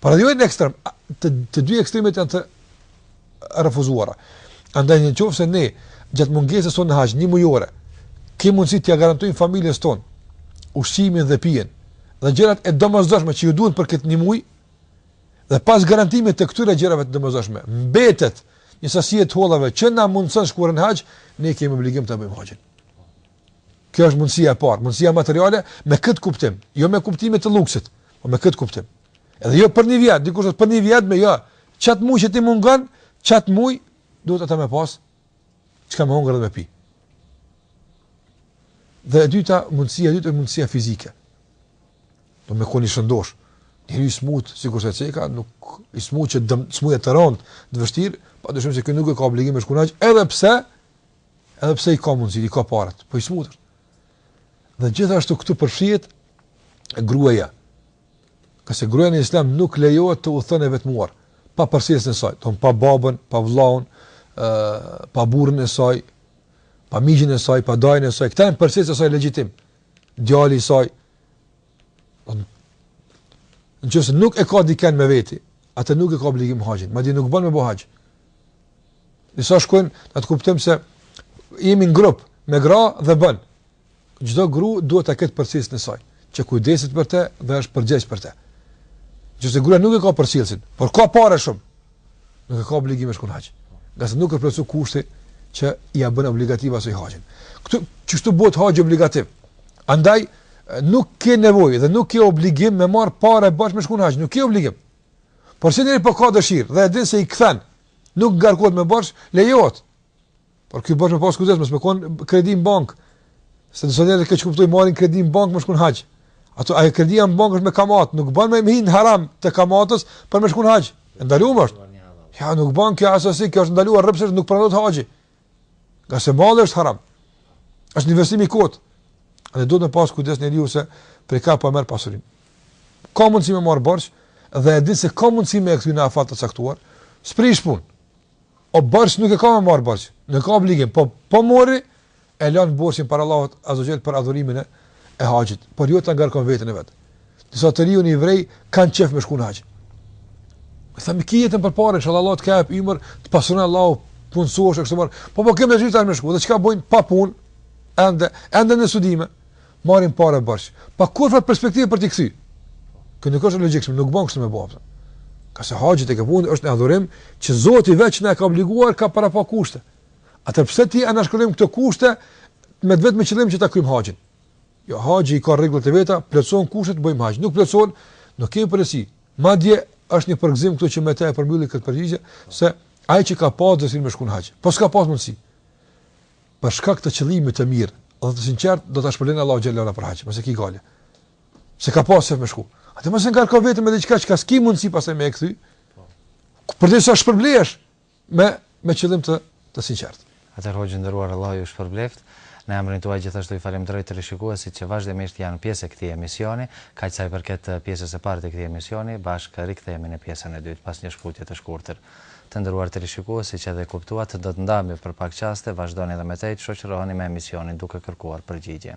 Por edhe jo në ekstrem, të, të dy ekstremet janë të refuzuara. Andaj në qoftë se ne, gjatë mungesës sonë në haxh, një mujore, ke mundësi t'ia garantojmë familjes tonë, ushqimin dhe pijen, dhe gjërat e domosdoshme që ju duhet për këtë një muaj, dhe pas garantimit të këtyre gjërave të domosdoshme, mbetet një sasi e të hollave që na mundëson shkuarjen haxh, ne kemi obligim ta bëjmë haxhin. Kjo është mundësia e parë, mundësia materiale me këtë kuptim, jo me kuptimin e luksit, por me këtë kuptim. Edhe jo për një vit, dikush thotë për një vit me jo. Çat muj që ti mungon, çat muj duhet ata me pas çka me hangër dhe me pi. Dhe e dyta, mundësia e dytë është mundësia fizike. Do me kon i shëndosh. Një i smut, sikurse ceka, nuk i smut që dëm, smuje të rëndë, të vështirë, pa dyshim se ky nuk e ka obligim me shku n'haxh, edhe pse Edhe pse i ka mundësit, i ka parat, po i smut. Dhe gjithashtu këtu përfshihet gruaja. Ngase gruaja në islam nuk lejohet të udhëton e vetmuar, pa përcjellësin e saj, thonë pa babën, pa vllaun, ë pa burrin e saj, pa mixhën e saj, pa dajën e saj, këta janë përcjellës e saj legjitim. Djali i saj po nëse nuk e ka dikën me veti, atë nuk e ka obligim haxhin, madje nuk bën me bë haxh. Disa shkojnë, në atë kuptim se jemi në grup, me gra dhe bën. Çdo gru duhet ta ketë përcjellësin e saj, që kujdeset për të dhe është përgjegjës për të. Nëse gruaja nuk e ka përcjellësin, por ka pare shumë. Nuk e ka obligim të shkon haxh. Ngase nuk u plotsu kushti që ia bën obligativ asaj haxhin. Ktu kështu bëhet haxhi obligativ. Andaj nuk ke nevojë dhe nuk ke obligim me marr pare borxh me shkon haxh, nuk ke obligim. Por se njeri po ka dëshirë dhe e din se i kthen, nuk ngarkohet me borxh, lejohet. Por ky borxh me pas kujdes mos me kon kredi në bank. Se disa njerëz që kuptoj marrin kredi në bank me shku n'haxh. Ato ai kredi në bank është me kamat, nuk bën me hin haram të kamatës për me shku n'haxh. E ndaluar është. Ja nuk bën kjo asasi, kjo është ndaluar rreptsisht nuk pranohet haxhi. Ngase malli është haram. është investim i kotë. Dhe duhet me pasë kujdes njeriu se prej ka po e merr pasurin. Ka mundësi me marrë borxh dhe e di se ka mundësi me e kthy në afat të caktuar. S'prish punë. Po borxh nuk e ka me marrë borxh. Nuk ka obligim. Po, po mori e lan borxhin para Allahut azze ve xhel për adhurimin e e haxhit, por jo ta ngarkon veten e vet. Disa të rinj vërej, kanë qef me shku në haxh. E themi, ki jetën përpara, inshallah Allah të ka jep ymër, të pasuron Allah, punësohesh e kështu marrë. Po po kemë në gjithë me shku, dhe çka bojnë pa punë, ende, ende në studime, marrin pare borxh. Pa kurrfar perspektive për t'i kthy? Kjo nuk është logjikshme, nuk bën kështu me bëhë. Ngase haxhi e ke punë, është një adhurim, që Zoti veç na e ka obliguar, ka para pa kushte. Atë pse t'i anashkalojmë këto kushte me të vetëm qëllim që ta kryjmë haxhin. Jo, haxhi i ka rregullat e veta, plotëson kushtet, bëjmë haxh. Nuk plotëson, nuk kemi përgjegjësi. Madje është një përgëzim këtu që me të e përmbylli këtë përgjigje se ai që ka pas dëshirë me shku n'haxh, po s'ka pas mundësi. Për shkak të qëllimit të mirë, dhe të sinqertë do ta shpërblejë Allahu xhelle ve ala për haxh, mos e ki gajle. Se ka pas se me shku. Atë mos e ngarko veten me diçka çka s'ki mundësi pasaj me e kthy. Përderisa shpërblehesh, me me qëllim të të sinqertë. Atëherë hoxhë i nderuar Allahu ju shpërbleftë, në emrin tuaj gjithashtu i falemnderoj teleshikuesit që vazhdimisht janë pjesë e këtij emisioni, kaq sa i përket pjesës së parë të këtij emisioni, bashkë rikthehemi në pjesën e dytë pas një shkputje të shkurtër. Të nderuar teleshikues, siç edhe e kuptuat, do të ndahemi për pak çaste, vazhdoni edhe më tej të shoqëroheni me emisionin duke kërkuar përgjigje.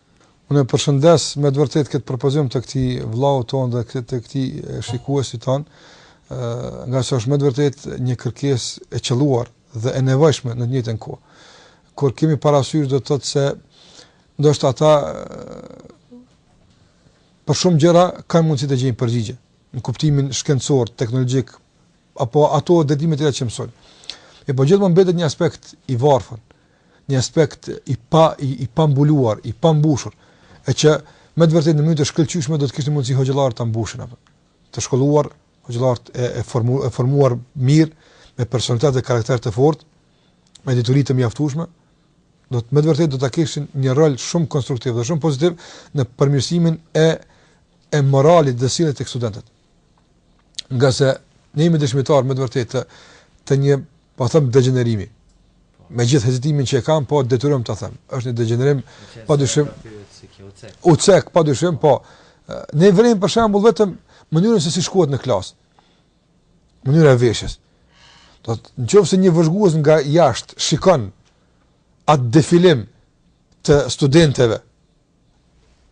Unë e përshëndes me të vërtetë këtë propozim të këtij vëllau tonë dhe të këtij shikuesit tonë, ngase është me të vërtetë një kërkesë e qëlluar dhe e nevojshme në të njëjtën kohë. Kur kemi parasysh do të thotë se ndoshta ata për shumë gjëra kanë mundësi të gjejnë përgjigje në kuptimin shkencor, teknologjik apo ato drejtimet e tjera që mësojnë. E po gjithmonë mbetet një aspekt i varfër. një aspekt i pa i pambuluar, i pambushur, e që me të vërtetë në mënyrë të shkëlqyeshme do të kishin mundësi hoxhallarët ta mbushin atë. Të shkolluar, hoxhallarë e e formu, e formuar mirë me personalitet dhe karakter të fortë, me dituri të mjaftueshme, do të me të vërtetë do ta kishin një rol shumë konstruktiv dhe shumë pozitiv në përmirësimin e e moralit dhe sjelljes tek studentët. Ngase ne jemi dëshmitarë me të vërtetë të, të një Po them degjenerimi. Me gjithë hezitimin që e kam, po detyrohem ta them. është një degjenerim, pa dyshim. U cek, pa dyshim, po. Ne vërejmë për shembull vetëm mënyrën se si shkohet në klasë. Mënyra e veshjes. Do të në qofë se një vëzhguës nga jashtë shikon atë defilim të studenteve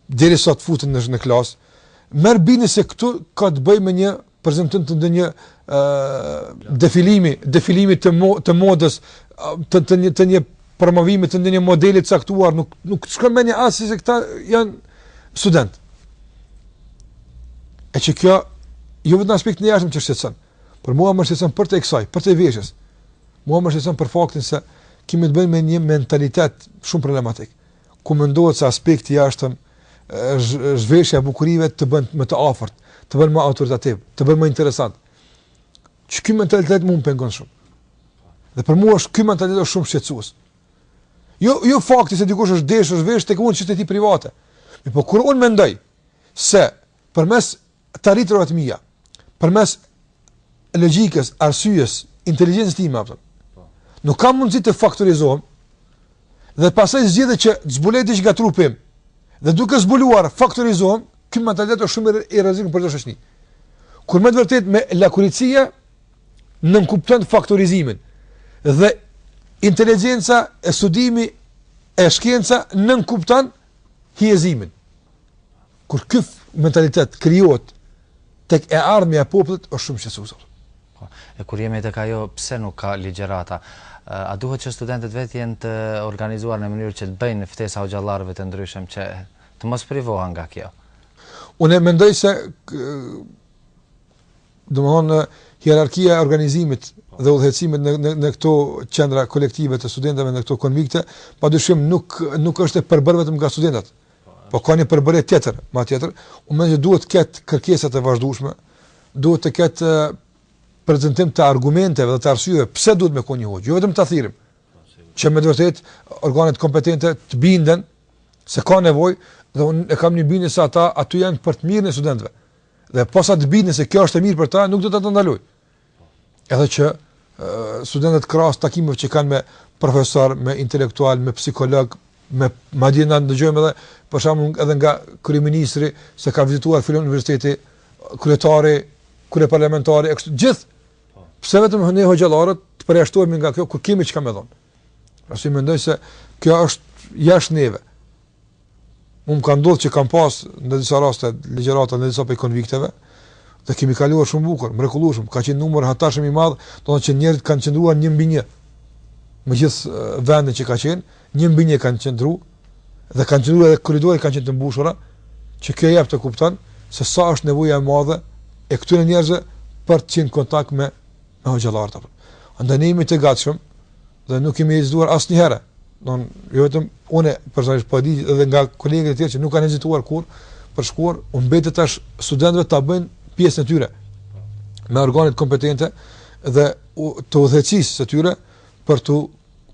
derisa të futen në në klasë, merr bindje se këtu ka të bëjë me një prezantim të ndonjë ë defilimi, defilimi të mo, të modës, të të një të një promovimi të ndonjë modeli të caktuar, nuk nuk shkon mendja se këta janë studentë. E që kjo, jo vetëm në aspektin e jashtëm që shqetëson, por mua më shqetëson përtej kësaj, përtej veshjes, mua më shqetëson për faktin se kemi të bëjmë me një mentalitet shumë problematik. ku mendohet se aspekti i jashtëm zhveshja e bukurive të bën më të afërt, të bën më autoritativ, të bën më interesant. Që ky mentalitet mu m'pengon shumë. Dhe për mua është ky mentalitet është shumë shqetësues. Jo jo fakti se dikush është veshur, zhvesh, tek fundi çështje e tij private. Mirëpo kur unë mendoj se përmes të arriturave të mia, përmes logjikës, arsyes, inteligjencës time po nuk kam mundësi të faktorizohem. Dhe pastaj zgjedh që të zbuloj diç nga trupi im. Dhe duke zbuluar faktorizohem, ky mentalitet është shumë i rrezikshëm për shoqni. Kur me të vërtetë lakuriqësia nënkupton faktorizimin dhe inteligjenca e studimi e shkenca nënkupton hijezimin. Kur ky mentalitet krijohet tek e ardhmja e popullit është shumë shqetësues. Po. E kur jemi tek ajo pse nuk ka ligjërata, a duhet që studentët vetë jenë të organizuar në mënyrë që të bëjnë ftesa hoxhallarëve të ndryshëm që të mos privohen nga kjo? Unë mendoj se domethënë hierarkia e organizimit dhe udhëheqësimit në në në këto qendra kolektive të studentëve në këto konvikte, padyshim nuk nuk është e përbërë vetëm nga studentët. Po ka një përbërje tjetër, ma tjetër, unë mendoj që duhet të ketë kërkesa të vazhdushme, duhet të ketë prezentim të argumenteve dhe të arsyve, pse duhet me konë një hoxhë, jo vetëm ta thirrim, që me të vërtetë organet kompetente të binden se ka nevojë dhe unë e kam një bindje se ata aty janë për të mirën e studentve. Dhe posa të binden se kjo është e mirë për ta, nuk do ta ndalojnë. Edhe që studentët krahas takimeve që kanë me profesorë, me intelektualë, me psikologë, me madje na dëgjojmë edhe për shembull edhe nga kryeministri se ka vizituar filan universiteti kryetari, kryeparlamentari, kështu gjithë. Po. Pse vetëm ne hoxhallarët të përjashtohemi nga kjo kur kemi çka me dhon. Pasi mendoj se kjo është jashtë neve. Unë më ka ndodhë që kam pas në disa raste ligjërata në disa prej konvikteve, dhe kemi kaluar shumë bukur, mrekullushëm, ka qenë numër hatashëm i madh, domethënë që njerëzit kanë qëndruar një mbi një, me gjithë vendin që ka qenë, një mbi një kanë qëndru, dhe kanë qëndru edhe korridoret kanë qenë të mbushura, që kjo jep të kupton, se sa është nevoja e madhe, e këtyre njerëzve, për të qenë në kontakt me, me hoxhallarët. Andaj ne jemi të gatshëm, Dhe nuk kemi hezituar asnjëherë. Domethënë, jo vetëm une personalisht po e di edhe nga kolegët e tjerë që nuk kanë hezituar kurrë për të shkuar, u mbetet tash studentëve ta bëjnë pjesën e tyre me organet kompetente dhe të udhëheqësisë së tyre për t'u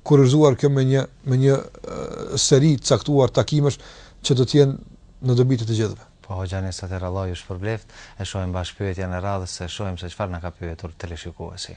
kurorëzuar kjo me një me një seri të caktuar takimesh që do të jenë në dobi të të gjithëve. Po hoxha Enes atëherë Allahu ju shpërbleftë, e shohim bashkë pyetjen e radhës të shohim se çfarë na ka pyetur teleshikuesi.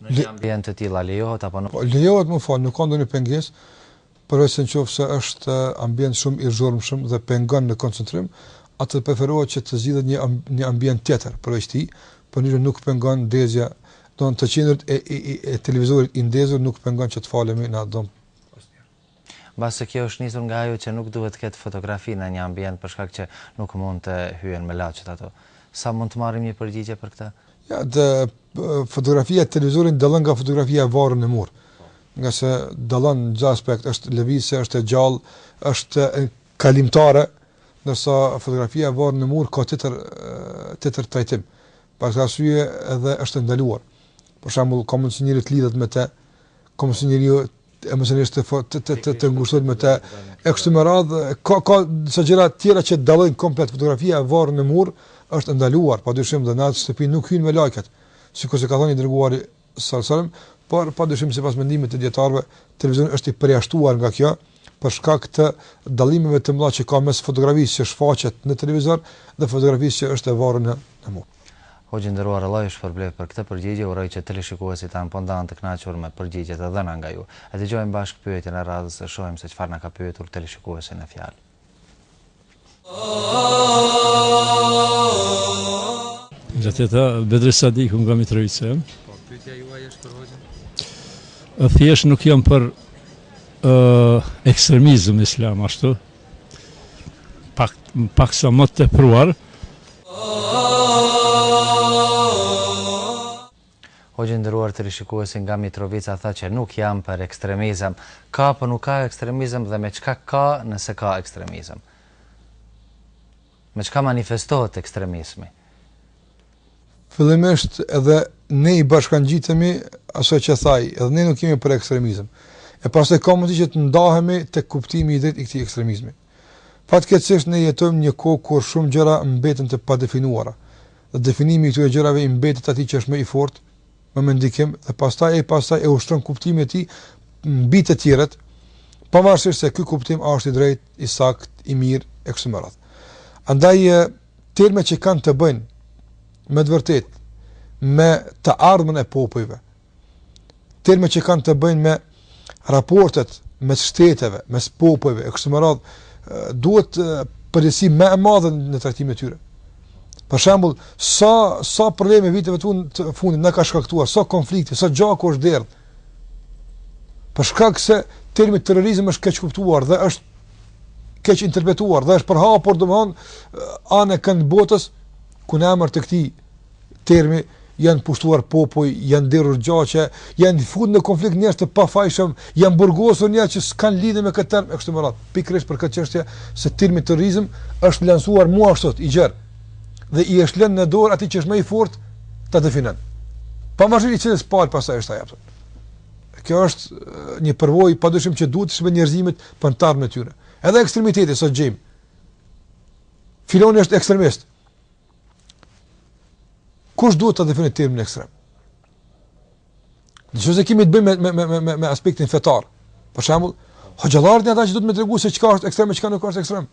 Në një ambient të tillë a lejohet apo nuk? Po, lejohet m'u fal, nuk ka ndonjë pengesë, përveçse në qoftë se është ambient shumë i zhurmshëm dhe pengon në koncentrim, atëherë preferohet që të zgjidhet një një ambient tjetër përveç tij, por në mënyrë nuk pengon ndezja, domthonë të qenit e televizorit i ndezur nuk pengon që të falemi në atë dhomë. Mbase kjo është nisur nga ajo që nuk duhet të ketë fotografi në një ambient për shkak që nuk mund të hyen melaqet ato. A mund të marrim një përgjigje për këtë? Ja, të, fotografia e televizorit dallon nga fotografia e varur në mur. Po. Ngase dallon në çdo aspekt, është lëvizëse, është e gjallë, është kalimtare, ndërsa fotografia e varur në mur ka tjetër tjetër trajtim. Për këtë arsye edhe është e ndaluar. Për shembull, ka mundësi njeriu të lidhet me të, ka mundësi njeriu emocionalisht të të të të, të ngushtohet me të e kështu me radhë ka ka disa gjëra të tjera që dallojnë komplet fotografia e varur në mur është ndaluar padyshim dhe në atë shtëpi nuk hyn melaiket sikurse ka thënë i dërguari sallallahu por padyshim sipas mendimit të dietarëve televizioni është i përjashtuar nga kjo për shkak të dallimeve të mëdha që ka mes fotografisë që shfaqet në televizor dhe fotografisë që është e varur në në mur Hoxhë i nderuar Allah ju shpërbleftë për këtë përgjigje uroj që teleshikuesit tanë po ndahen të kënaqur me përgjigjet e dhëna nga ju. E dëgjojmë bashkë pyetjen e radhës e shohim se çfarë na ka pyetur teleshikuesi në fjalë. Tungjatjeta Bedri Sadiku nga Mitrovica. Po pyetja juaj është për hoxhën? Thjesht nuk jam për ekstremizëm islam ashtu, Paksa më tepruar. Hoxhë i nderuar teleshikuesi nga Mitrovica tha që nuk jam për ekstremizëm. Ka apo nuk ka ekstremizëm dhe me çka ka nëse ka ekstremizëm? Me çka manifestohet ekstremizmi? Fillimisht edhe ne i bashkangjitemi asaj që tha ai, edhe ne nuk jemi për ekstremizëm. E pastaj ka mundësi që të ndahemi tek kuptimi i drejtë i këtij ekstremizmi. Fatkeqësisht ne jetojmë një kohë kur shumë gjëra mbeten të padefinuara. Dhe definimi i këtyre gjërave i mbetet atij që është më i fortë, më me ndikim dhe pastaj ai pastaj e ushtron kuptimin e tij mbi të tjerët, pavarësisht se ky kuptim a është i drejtë, i saktë, i mirë e kështu me radhë. Andaj terme që kanë të bëjnë me të vërtetë me të ardhmën e popujve, terme që kanë të bëjnë me raportet mes shteteve, mes popujve, e kështu me radhë, duhet përgjegjësi më e madhe në trajtimin e tyre. Për shembull, sa sa probleme viteve të fundit na ka shkaktuar, sa konflikte, sa gjak është derdh. Për shkak se termi terrorizëm është keqkuptuar dhe është keq interpretuar dhe është përhapur domthon anekënd botës ku në emër të këtij termi janë pushtuar popuj, janë derdhur gjaqe, janë fut në konflikt njerëz të pafajshëm, janë burgosur njerëz që s'kan lidhje me këtë term e kështu me radhë. Pikërisht për këtë çështje se termi terrorizëm është lansuar ashtu i gjerë. Dhe i është lënë në dorë atij që është më i fortë ta definon. Pa marrë parasysh cilës palë pastaj është ajo. Kjo është një përvojë padyshim që duhet t'i shërbejë njerëzimit për të ardhmen e tyre. Edhe ekstremiteti sot gjejmë. Filani është ekstremist. Kush duhet ta definojë termin ekstrem? Nëse kemi të bëjmë me me me me me aspektin fetar. Për shembull, hoxhallarët janë ata që duhet të tregojnë se çka është ekstrem e çka nuk është ekstrem.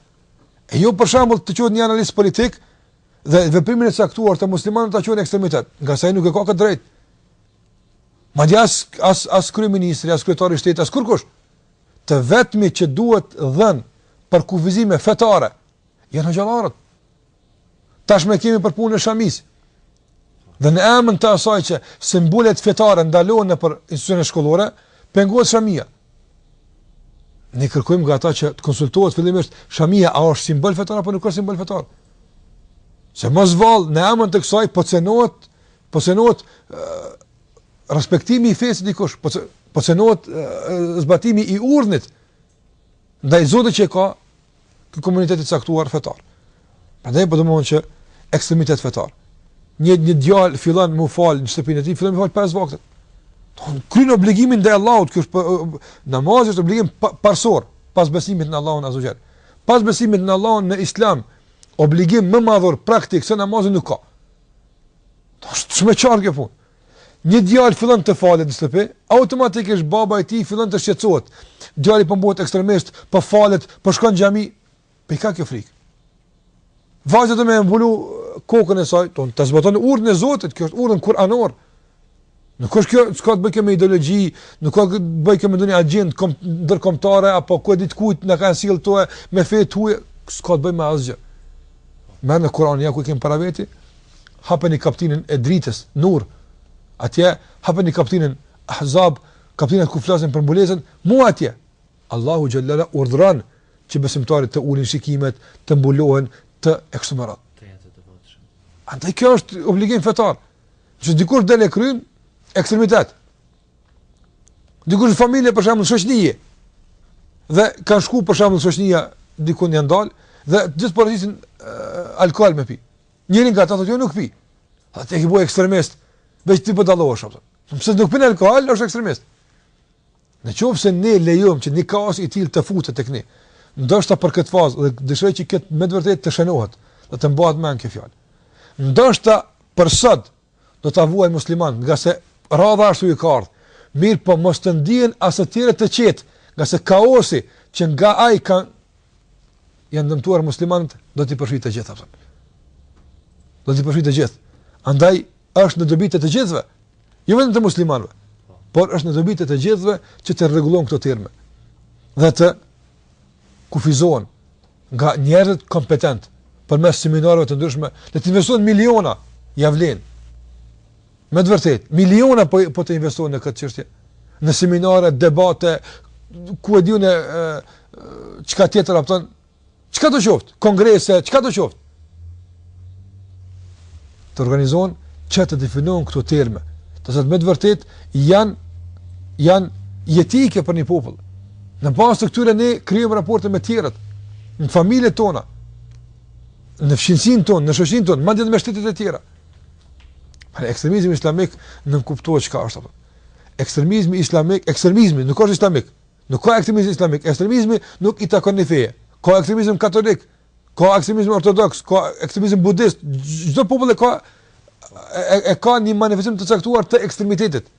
E jo për shembull të çohet një analist politik dhe veprimin e caktuar të muslimanëve ta quajë ekstremitet, ngase ai nuk e ka këtë të drejtë. Madje as as as kryeministri, as kryetari i shtetit, as kurkush. Të vetmit që duhet dhënë për kufizime fetare janë hoxhallarët. Tash e kemi për punën e shamisë. Dhe në emën të asaj që simbolet fetare ndalohen nëpër institucionet shkollore, pengohet shamia. Ne kërkojmë nga ata që të konsultohet fillimisht shamia a është simbol fetar apo nuk është simbol fetar. Se mos vallë në emën të kësaj po cenohet, po cenohet respektimi i fesë së dikujt, po po cenohet zbatimi i urdhnit ndaj Zotit që ka ky komunitet i caktuar fetar. Prandaj po them që ekstremitet fetar. Një një djalë fillon me u fal në shtëpinë e tij, fillon me u fal pesë vakte. Don ta kryen obligimin ndaj Allahut, kjo është namazi është obligim parësor pas besimit në Allahun azze ve xhel. Pas besimit në Allahun në Islam, obligim më madhor praktik se namazi nuk ka. Është shumë e qartë kjo punë. Një djalë fillon të falet në shtëpi, automatikisht baba i tij fillon të shqetësohet. Djali po më bëhet ekstremist, po falet, po shkon në xhami, pra e ka këtë frikë. Vajza do me e mbulu kokën e saj, don ta zbaton urdhnin e Zotit, kjo është urdhën kuranor. Nuk është kjo, s'ka të bëjë kjo me ideologji, nuk ka të bëjë kjo me ndonjë agjendë kom, ndërkombëtare apo ku e di të kujt na kanë sjellë të huaj me fe të huaj, s'ka të bëjë me asgjë. Merreni Kur'anin, ja ku i kemë para veti, hapeni kaptinën e dritës, nur, atje, hapeni kaptinën ahzab, kaptinën ku flasin për mbulesën, mu atje. Allahu xhele shanuhu urdhëron që besimtaret të ulin shikimet, të mbulohen, të eksumerat. Andaj kjo është obligim fetar. Që dikush del e quan ekstremitet. Dikush në familje për shembull shoqni. Dhe kanë shku për shembull shoqnia dikun janë ndalë. Dhe të gjithë porosisin uh, alkohol me pi. Njëri nga ta thotë, jo nuk pi. A ti je bo ekstremist. Veç ti po dallohesh apo. Pse nuk pin alkohol, është ekstremist. Në qoftë se ne lejojmë që një kaos i tillë të futet tek ne, ndoshta për këtë fazë dhe dëshiroj që këtë me të vërtetë të shënohet dhe të mbahet mend kjo fjalë. Ndoshta për sot do ta vuajnë muslimanët, ngase radha ashtu i ka ardhur. Mirëpo mos të ndihen as të tjerët të qetë, ngase kaosi që nga ai kanë janë dëmtuar muslimanët, do t'i përfshijë të gjithë. Do t'i përfshijë të gjithë. Andaj është në dobi të të gjithëve, jo vetëm të muslimanëve, por është në dobi të të gjithëve që të rregullohen këto terme dhe të kufizohen nga njerëzit kompetentë përmes seminarëve të ndryshme, le të investojnë miliona, ia vlen. Me të vërtetë, miliona po po të investohen në këtë çështje, në seminare, debate, ku e di unë çka tjetër apo jo, çka do qoftë, kongrese, çka do qoftë. Të organizohen që të definohen këto terme, se me të vërtetë janë janë jetike për një popull. Në bazë të këtyre ne krijojmë raporte me të tjerët, në familjet tona, në fqinjësinë tonë, në shoqërinë tonë, madje edhe me shtetet e tjera. Pra ekstremizmi islamik nuk kuptohet çka është apo. Ekstremizmi islamik, ekstremizmi nuk është islamik. Nuk ka ekstremizëm islamik. Ekstremizmi nuk i takon një feje. Ka ekstremizëm katolik, ka ekstremizëm ortodoks, ka ekstremizëm budist. Çdo popull e ka e, e ka një manifestim të caktuar të ekstremitetit.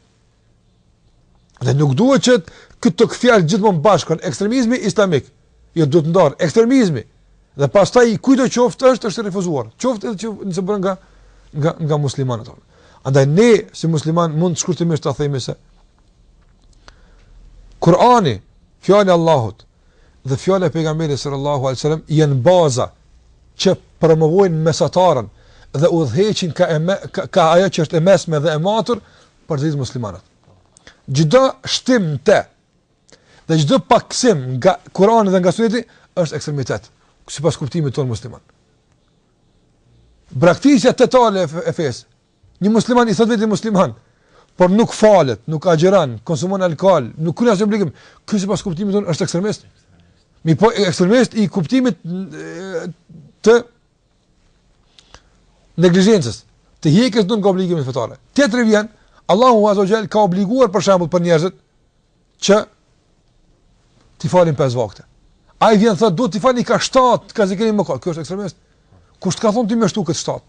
Dhe nuk duhet që këto dy fjalë gjithmonë bashkë, ekstremizmi islamik, jo duhet ndarë, ekstremizmi, dhe pastaj i kujtdo qoftë është, është i refuzuar, qoftë edhe që nëse bëhet nga, nga, nga muslimanët. Andaj ne, si muslimanë, mund shkurtimisht ta themi se, Kurani, fjala e Allahut, dhe fjala e pejgamberit sallallahu alaihi wasallam janë baza që promovojnë mesataren dhe udhëheqin kah e me, kah, kah ajo që është e mesme dhe e matur për ne muslimanët. Çdo shtim dhe çdo paksim nga Kurani dhe nga Suneti është ekstremitet, sipas kuptimit tonë musliman. Braktisja totale e fesë Një musliman i thotë vetes musliman, por nuk falet, nuk agjëron, konsumon alkool, nuk kryen asnjë obligim. Ky sipas kuptimit tonë është ekstremist. Mirëpo ekstremist i kuptimit të neglizhencës, të heqjes dorë nga obligimet fetare. Tjetri vjen, Allahu azze ue xhel ka obliguar për shembull për njerëzit që t'i falin pesë vakte. Ai vjen thotë duhet t'i falni ka 7, ka zikrin më kot. Ky është ekstremist. Kush të ka thonë ty me shtu këtë 7?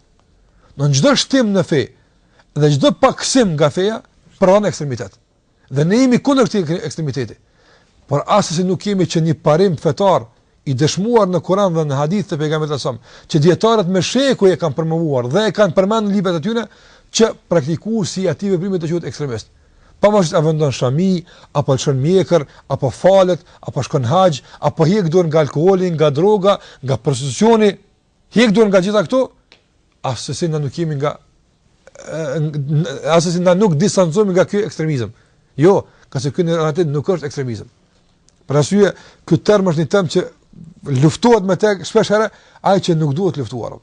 Çdo shtim në fe dhe çdo paksim nga feja pra është ekstremitet. Dhe ne jemi kundër këtij ekstremiteti. Por asesi nuk jemi që një parim fetar i dëshmuar në Kur'an dhe në hadith të pejgamberit sallallahu alajhi wasallam, që dijetarët me shekuj e kanë promovuar dhe e kanë përmendur në librat e tyre që praktikuesi i atij veprimi të quhet ekstremist. Pra nëse ajo vendon shami, apo lëshon mjekër, apo falet, apo shkon haxh, apo hiq dorë nga alkooli, nga droga, nga prostitucioni, Hiq dorë nga gjitha këto, asesi na nuk kemi nga asesi na nuk distancohemi nga ky ekstremizëm. Jo, ngase ky në realitet nuk është ekstremizëm. Për arsye, ky term është një term që luftohet me të shpesh herë ai që nuk duhet luftuar.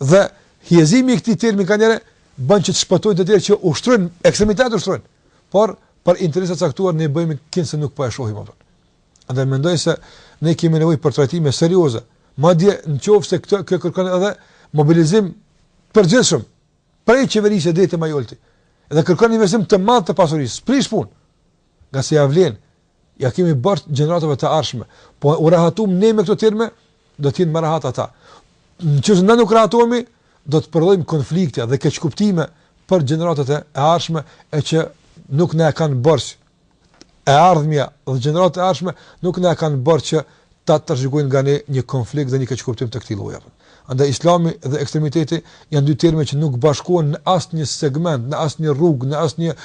Dhe hijezimi i këtij termi ka herë bën që të shpëtojnë të tjerë që ushtrojnë ekstremitet ushtrojnë. Por për interesa të caktuara ne bëjmë kinse nuk po e shohim atë. Dhe mendoj se ne kemi nevojë për trajtime serioze. Madje nëse këtë kjo kërkon edhe mobilizim të përgjithshëm prej qeverisë deri te ma i ulti. Dhe kërkon investim të madh të pasurisë, s'prish punë. Ngase ja vlen, ja kemi borxh gjeneratave të ardhshme, po u rahatum ne me këto terme, do t'jim më rahat ata. Në qoftë se ne nuk rahatomi, do të përcjellim konflikte dhe keqkuptime për gjeneratat e ardhshme, e që nuk na e kanë borxh e ardhmja dhe gjeneratat e ardhshme nuk na kanë borxh që ta trashëgojnë nga ne një konflikt dhe një keqkuptim të këtij lloji. Andaj Islami dhe ekstremiteti janë dy terme që nuk bashkohen në asnjë segment, në asnjë rrugë, në asnjë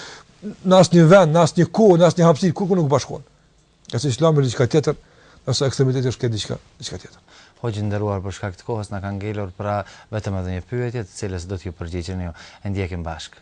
në asnjë vend, në asnjë kohë, në asnjë hapësirë kurrë nuk bashkohen. Ngase Islami është diçka tjetër, kurse ekstremiteti është krejt diçka, diçka tjetër. Hoxhë i nderuar për shkak të kohës na ka ngelur pra vetëm edhe një pyetje të cilës do t'ju përgjigjeni ju. E ndjekim bashkë.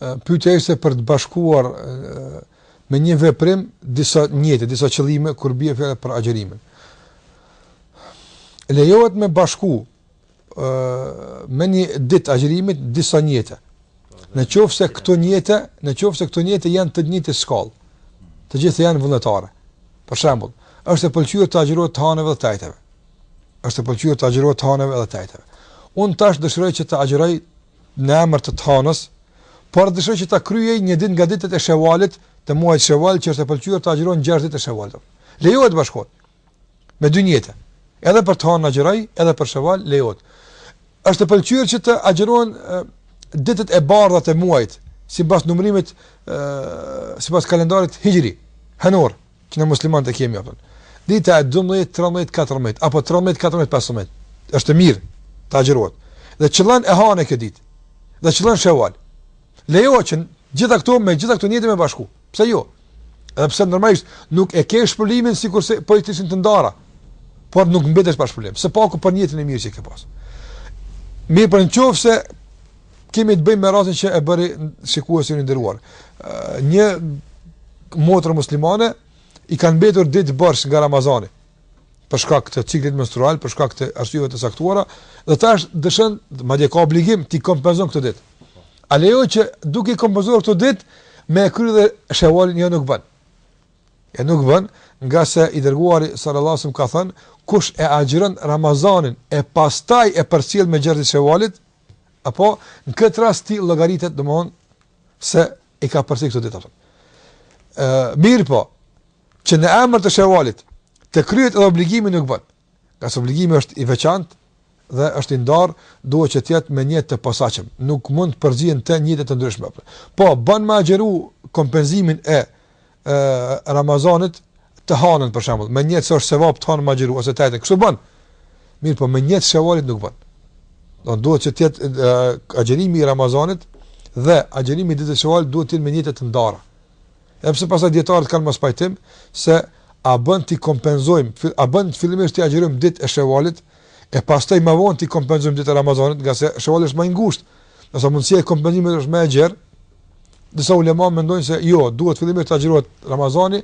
Pyetja ishte për të bashkuar me një veprim disa nijete, disa qëllime kur bie fjala për agjërimin. Lejohet me bashku ë me një ditë agjërimi disa nijete. Në qoftë se këto nijete, në qoftë se këto nijete janë të njëjtë shkallë. Të gjitha janë vullnetare. Për shembull, është e pëlqyer të agjërohet të hanëve dhe të ejteve. është e pëlqyer të agjërohet të hanëve edhe t'ejteve. Unë tash dëshiroj që të agjëroj në emër të hanës, por dëshiroj që ta kryej një ditë nga ditët e Shevalit, të muajit Sheval që është e pëlqyer të agjërohen 6 ditë të Shevalit. Lejohet bashkohet. Me dy nijete. Edhe për të hanë agjëroj, edhe për Sheval lejohet. Është e pëlqyer që të agjërohen ditët e bardha të muajit, sipas numërimit, sipas kalendarit hijri, hanor. Që ne muslimanët e kemi apo. Dita e 12, 13, 14 apo 13, 14, 15. Është e mirë të agjërohet. Dhe qëllon e hanë këtë ditë. Dhe qëllon Sheval. Lejohet që gjitha këto me gjitha këto nijete me bashku. Pse jo? Edhe pse normalisht nuk e ke shpërblimin sikurse po t'ishin të ndara. Por nuk mbetesh pa shpërblim. Së paku për nijetin e mirë që ke pas. Mirëpo po në qoftë se kemi të bëjmë me rastin që e bëri shikuesi i nderuar. Një motër muslimane i kanë mbetur ditë borxh nga Ramazani për shkak të ciklit menstrual, për shkak të arsyeve të caktuara, dhe tash dëshiron, madje ka obligim t'i kompenzon këto ditë. A lejohet që duke kompenzuar këto ditë me kry edhe shevalin jo nuk bën. Ja jo nuk bën, ngase i dërguari sallallahu alajhi wasallam ka thënë, kush e agjëron Ramazanin e pastaj e përcjell me gjashtë ditë të shevalit, Apo në këtë rast t'i llogaritet domthon se i ka përcjell këto ditë apo. Ë mirëpo që në emër të shevalit të kryhet edhe obligimi nuk bën. Ngase obligimi është i veçantë dhe është i ndarë, duhet që të jetë me nijet të posaçëm. Nuk mund të përzihen nijete të ndryshme. Po bën me agjëru kompenzimin e e Ramazanit të hanën për shembull, me nijet që është sevap të hanë me agjëru ose të ejten. Kështu bën. Mirëpo me nijet të shevalit nuk bën. Do duhet që të jetë agjërimi i Ramazanit dhe agjërimi i ditës së shevalit duhet të jenë me nijete të ndara. Edhe pse pasaj dijetarët kanë mospajtim se a bën t'i kompenzojmë, a bën fillimisht t'i agjërojmë ditët e shevalit e pastaj më vonë t'i kompenzojmë ditët e Ramazanit, ngase shevali është më i ngushtë. Ndërsa mundësia e kompenzimit është më e gjerë, Disa ulema mendojnë se jo, duhet fillimisht të agjërohet Ramazani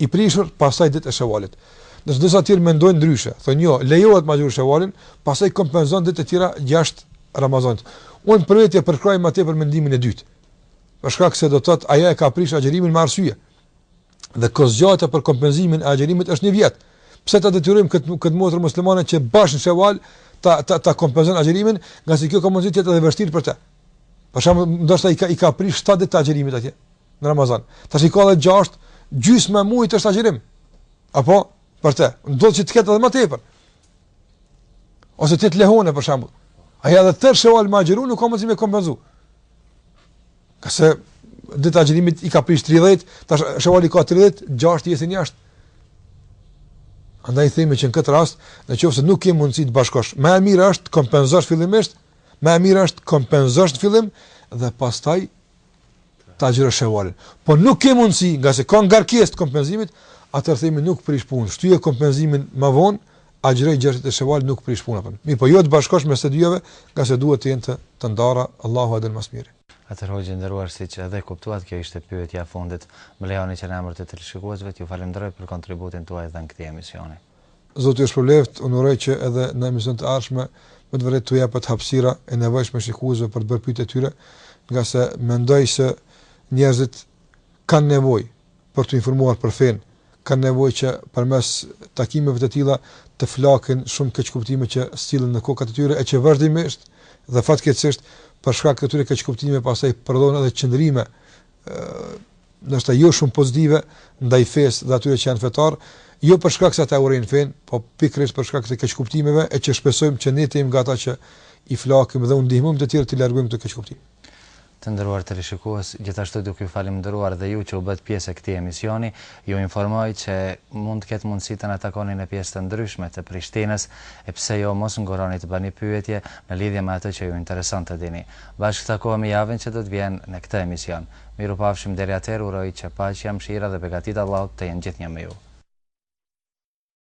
i prishur, pastaj ditët e Shevalit. Ndërsa disa të tjerë mendojnë ndryshe, thonë jo, lejohet të agjërosh Shevalin, pastaj kompenzon ditët e tjera jashtë Ramazanit. Unë për vete e përkrah më tepër mendimin e dytë. Për shkak se do të thotë ajo e ka prishur agjërimin me arsye. dhe kohëzgjatja për kompenzimin e agjërimit është një vjet. Pse ta detyrojmë këtë këtë motër muslimane që bash në Sheval ta ta ta kompenzon agjërimin, ngase kjo ka mundësi të jetë edhe vështirë për të. Për shembull, ndoshta i ka i ka prish 7 ditë agjërimit atje në Ramazan. Tash i ka edhe 6, gjysmë e muajit është agjërim. Apo për të. Do të ketë edhe më tepër. Ose të jetë lehonë për shembull. Ajo edhe tërë shevalin me agjëru nuk ka mundësi me kompenzu. Ngase ditët e agjërimit i ka prish 30, tash shevali ka 30, 6 i jesin jashtë. Andaj themi që në këtë rast, në qoftë se nuk ke mundësi të bashkosh, më e mira është të kompenzosh fillimisht, më e mira është të kompenzosh në fillim, dhe pastaj të agjërosh shevalin. Po nuk ke mundësi, ngase ka ngarkesë të kompenzimit, atëherë themi nuk prish punë, shtyje kompenzimin më vonë, agjëroji gjashtë ditët e shevalit nuk prish punë domethënë mirëpo jo të bashkosh mes të dyjave ngase duhet të jenë të të ndara Allahu e din më së miri. Atëherë hoxhë i nderuar siç edhe kuptuat kjo ishte pyetja e fundit. Më lejoni që në emër të teleshikuesve t'ju falënderoj për kontributin tuaj dhe në këtë emision. Zoti ju shpërbleftë, unë uroj që edhe në emisionet e ardhshme me të vërtetë t'u jepet hapësira e nevojshme shikuesve për të bërë pyetjet e tyre, ngase mendoj se njerëzit kanë nevojë për t'u informuar për fenë, kanë nevojë që përmes takimeve të tilla të flakin shumë keqkuptime që sillen në kokat e tyre e që vazhdimisht dhe fatkeqësisht për shkak të këtyre keqkuptimeve pastaj prodhon edhe qëndrime ndoshta jo shumë pozitive ndaj fesë dhe atyre që janë fetarë, jo për shkak se ata urrejnë fenë, po pikërisht për shkak të keqkuptimeve e që shpresojmë që ne të jemi nga ata që i flakim dhe u ndihmojmë të tjerët të largojmë këto keqkuptime. Të nderuar teleshikues, gjithashtu duke ju falënderuar dhe ju që u bëtë pjesë e këtij emisioni, ju informoj që mund të ketë mundësi të na takoni në pjesë të ndryshme të Prishtinës, e pse jo mos ngurroni të bëni pyetje në lidhje me atë që ju intereson të dini. Bashkëtakohemi javën që do të vjen në këtë emision. Mirupafshim deri atëherë uroj që paqja, mëshira dhe begatitë e Allahut të jenë gjithnjë me ju.